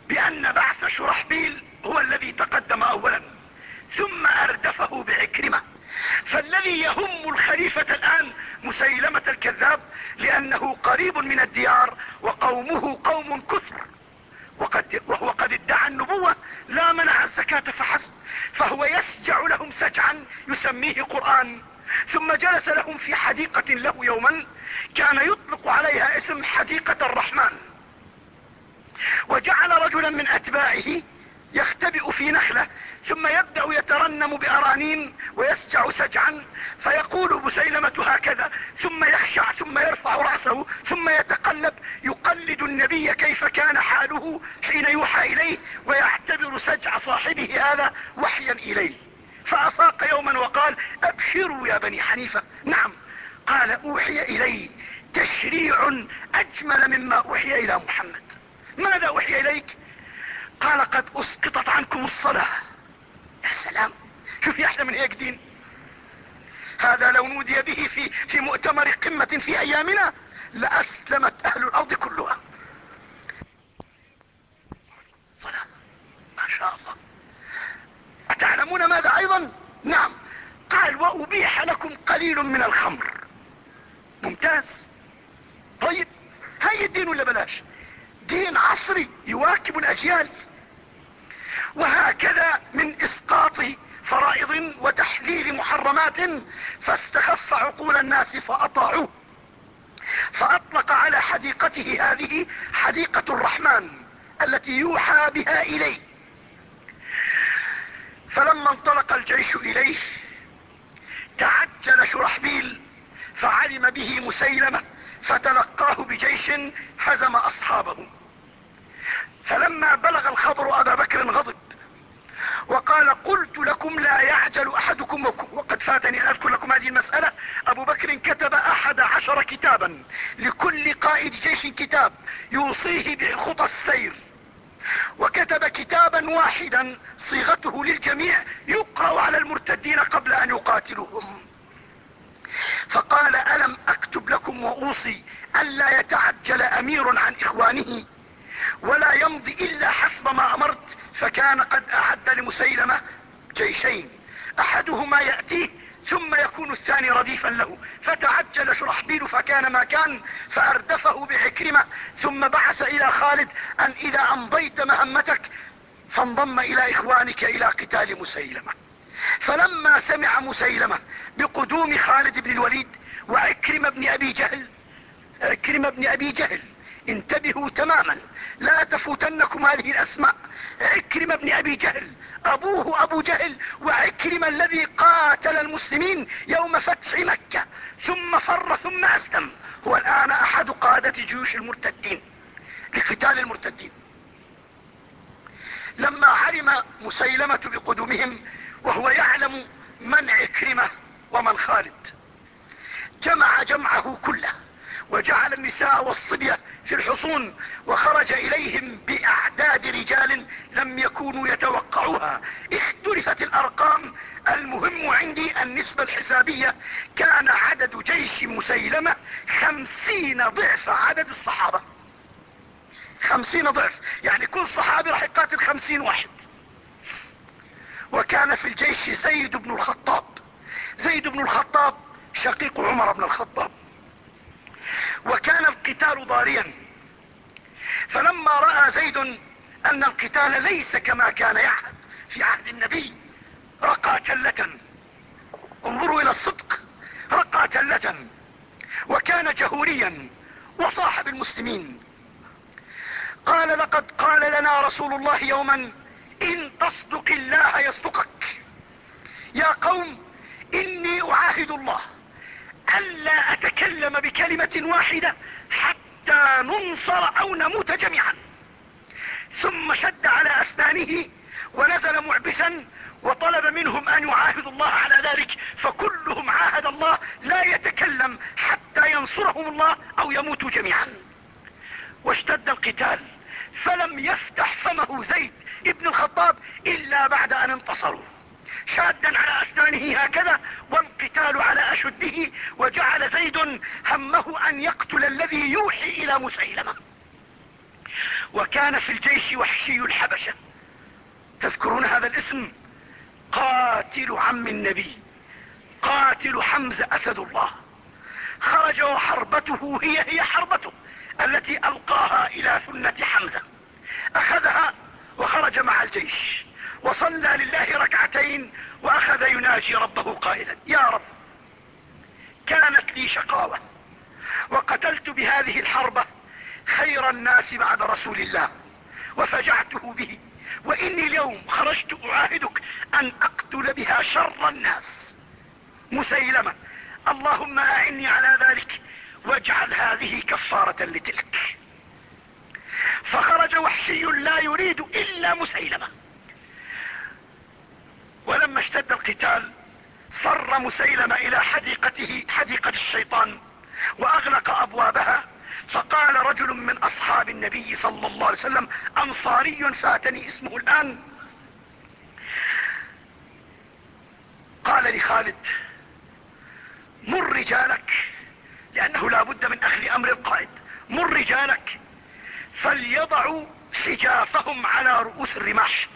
بأن بعث شرحبيل هو الذي تقدم اولا. ثم أردفه بعكرمة. فالذي يهم الخليفة الآن مسيلمة الكذاب لأنه قريب من الديار وقومه قوم كثر. وقد وهو قد ادعى النبوة لا منع الزكاة فحسب. فهو يسجع لهم سجعا يسميه قرآن. ثم جلس لهم في حديقة له يوما كان يطلق عليها اسم حديقة الرحمن. وجعل رجلا من أتباعه يختبئ في نخلة ثم يبدأ يترنم بأرانين ويسجع سجعا فيقول بسيلمة هكذا ثم يخشع ثم يرفع رأسه ثم يتقلب يقلد النبي كيف كان حاله حين يوحى إليه ويعتبر سجع صاحبه هذا وحيا إليه. فأفاق يوما وقال أبشروا يا بني حنيفة. نعم. قال أوحي إلي تشريع أجمل مما أوحي إلى محمد. ماذا أوحي إليك؟ قال قد أسقطت عنكم الصلاة. يا سلام شوف أحلى من هيك دين هذا لو نودي به في, في مؤتمر قمة في أيامنا لأسلمت أهل الأرض كلها. صلاة ما شاء الله. أتعلمون ماذا أيضا؟ نعم قال وأبيح لكم قليل من الخمر. ممتاز. طيب هاي الدين ولا بلاش؟ دين عصري يواكب الأجيال. وهكذا من إسقاط فرائض وتحليل محرمات فاستخف عقول الناس فأطاعوه. فأطلق على حديقته هذه حديقة الرحمن التي يوحى بها إليه. فلما انطلق الجيش إليه تعجل شرحبيل فعلم به مسيلمة فتلقاه بجيش هزم أصحابه. فلما بلغ الخبر أبا بكر غضب وقال قلت لكم لا يعجل أحدكم وقد فاتني أن أذكر لكم هذه المسألة. أبو بكر كتب أحد عشر كتابا لكل قائد جيش كتاب يوصيه بخطى السير. وكتب كتابا واحدا صيغته للجميع يقرأ على المرتدين قبل أن يقاتلوهم. فقال ألم أكتب لكم وأوصي الا يتعجل أمير عن إخوانه ولا يمضي إلا حسب ما أمرت فكان قد أعد لمسيلمة جيشين. أحدهما يأتيه ثم يكون الثاني رديفا له. فتعجل شرحبيل فكان ما كان فأردفه بعكرمة ثم بعث إلى خالد أن إذا أمضيت مهمتك فانضم إلى إخوانك إلى قتال مسيلمة. فلما سمع مسيلمة بقدوم خالد بن الوليد وعكرمة بن أبي جهل عكرمة بن أبي جهل انتبهوا تماما. لا تفوتنكم هذه الأسماء. عكرمة بن أبي جهل أبوه أبو جهل وعكرمة الذي قاتل المسلمين يوم فتح مكة. ثم فر ثم أسلم. هو الآن أحد قادة جيوش المرتدين لقتال المرتدين. لما علم مسيلمة بقدومهم وهو يعلم من عكرمة ومن خالد جمع جمعه كله. وجعل النساء والصبية في الحصون وخرج إليهم بأعداد رجال لم يكونوا يتوقعوها. اختلفت الأرقام. المهم عندي النسبة الحسابية. كان عدد جيش مسيلمة خمسين ضعف عدد الصحابة. خمسين ضعف. يعني كل صحابي راح يقاتل خمسين واحد. وكان في الجيش زيد بن الخطاب. زيد بن الخطاب شقيق عمر بن الخطاب. وكان القتال ضاريا. فلما رأى زيد أن القتال ليس كما كان يعهد في عهد النبي رقى جلة. انظروا إلى الصدق رقى جلة. وكان جهوريا وصاحب المسلمين. قال لقد قال لنا رسول الله يوما إن تصدق الله يصدقك. يا قوم إني أعاهد الله. ألا أتكلم بكلمة واحدة حتى ننصر أو نموت جميعا. ثم شد على أسنانه ونزل معبسا وطلب منهم أن يعاهدوا الله على ذلك فكلهم عاهد الله لا يتكلم حتى ينصرهم الله أو يموتوا جميعا. واشتد القتال فلم يفتح فمه زيد ابن الخطاب إلا بعد أن انتصروا. شادا على أسنانه هكذا والقتال على أشده وجعل زيد همه أن يقتل الذي يوحي إلى مسيلمة. وكان في الجيش وحشي الحبشة. تذكرون هذا الاسم؟ قاتل عم النبي قاتل حمزة أسد الله. خرج وحربته هي هي حربته التي ألقاها إلى سنة حمزة. أخذها وخرج مع الجيش. وصلى لله ركعتين وأخذ يناجي ربه قائلا يا رب كانت لي شقاوة وقتلت بهذه الحربة خير الناس بعد رسول الله وفجعته به وإني اليوم خرجت أعاهدك أن أقتل بها شر الناس. مسيلمة اللهم أعني على ذلك واجعل هذه كفارة لتلك. فخرج وحشي لا يريد إلا مسيلمة ولما اشتد القتال فر مسيلمة إلى حديقته حديقة الشيطان وأغلق أبوابها فقال رجل من أصحاب النبي صلى الله عليه وسلم أنصاري فاتني اسمه الآن. قال لخالد مر رجالك لأنه لا بد من أخذ أمر القائد مر رجالك فليضعوا حجافهم على رؤوس الرماح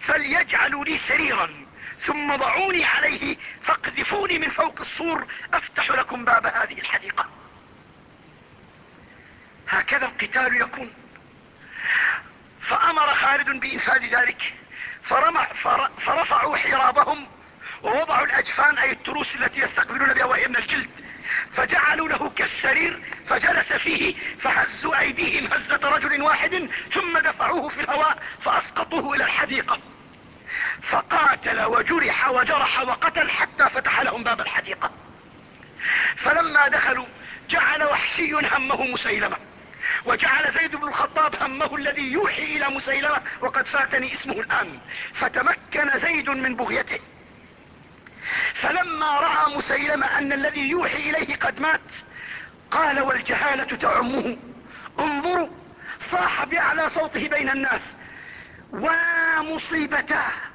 فليجعلوا لي سريرا. ثم ضعوني عليه فاقذفوني من فوق السور أفتح لكم باب هذه الحديقة. هكذا القتال يكون. فأمر خالد بإنفاذ ذلك. فرمع فرفعوا حرابهم ووضعوا الأجفان أي التروس التي يستقبلون بها وهي من الجلد. فجعلوا له كالسرير فجلس فيه فهزوا أيديهم هزة رجل واحد ثم دفعوه في الهواء فأسقطوه إلى الحديقة. فقاتل وجرح وجرح وقتل حتى فتح لهم باب الحديقة. فلما دخلوا جعل وحشي همه مسيلمة وجعل زيد بن الخطاب همه الذي يوحي إلى مسيلمة وقد فاتني اسمه الآن. فتمكن زيد من بغيته. فلما رأى مسيلمة أن الذي يوحي إليه قد مات قال والجهالة تعمه. انظروا صاح باعلى صوته بين الناس. ومصيبتاه.